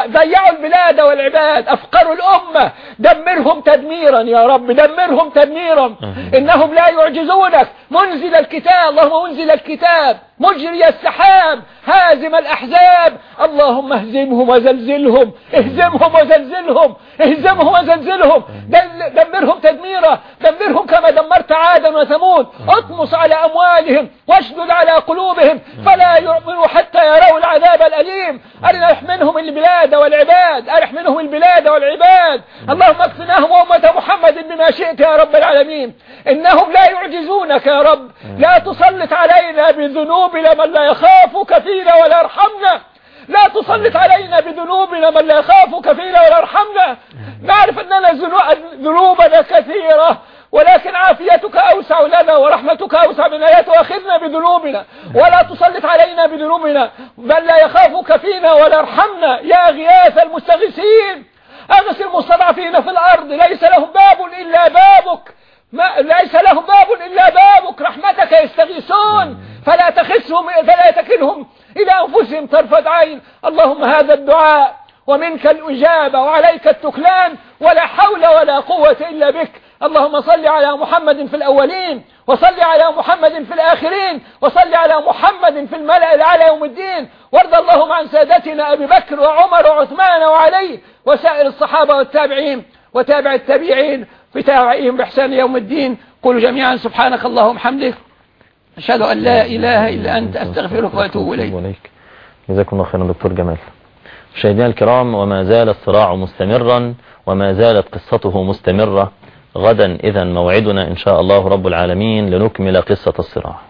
ضيعوا البلاد والعباد أفقروا الأمة. دمرهم تدميرا يا رب دمرهم تدميرا. إنهم لا يعجزونك. منزل الكتاب اللهم منزل الكتاب. مجري السحاب هازم الأحزاب. اللهم اهزمهم وزلزلهم. اهزمهم وزلزلهم. اهزمهم وزلزلهم. دمرهم تدميرا. دمرهم كما دمرت عادا وثمود. اطمس على أموالهم واشدد على قلوبهم. فلا يؤمنوا حتى يروا العذاب الأليم. أرنا منهم البلاد والعباد أرح منهم البلاد والعباد. اللهم اكفناهم وأمة محمد بما شئت يا رب العالمين. إنهم لا يعجزونك يا رب. لا تسلط علينا بذنوبنا من لا يخافك فينا ولا يرحمنا. لا تسلط علينا بذنوبنا من لا يخافك فينا ولا يرحمنا. نعرف أننا ذنوبنا كثيرة. ولكن عافيتك أوسع لنا ورحمتك أوسع من لا تؤاخذنا بذنوبنا. ولا تسلط علينا بذنوبنا بل لا يخافك فينا ولا يرحمنا. يا غياث المستغيثين أغس المستضعفين في الأرض. ليس لهم باب إلا بابك. ما ليس لهم باب إلا بابك. رحمتك يستغيثون. فلا تخسهم فلا تكلهم إلى أنفسهم طرفة عين. اللهم هذا الدعاء ومنك الإجابة وعليك التكلان. ولا حول ولا قوة إلا بك. اللهم صل على محمد في الأولين وصل على محمد في الآخرين وصل على محمد في الملأ الأعلى يوم الدين. وارض اللهم عن سادتنا أبي بكر وعمر وعثمان وعلي وسائر الصحابة والتابعين وتابع التابعين في تابعهم بإحسان يوم الدين. قولوا جميعا سبحانك اللهم وبحمدك. أشهد أن لا إله إلا أنت أستغفرك وأتوب إليك. جزاكم الله خيرا دكتور جمال. مشاهدينا الكرام وما زال الصراع مستمرا وما زالت قصته مستمرة. غدا. إذا موعدنا إن شاء الله رب العالمين لنكمل قصة الصراع.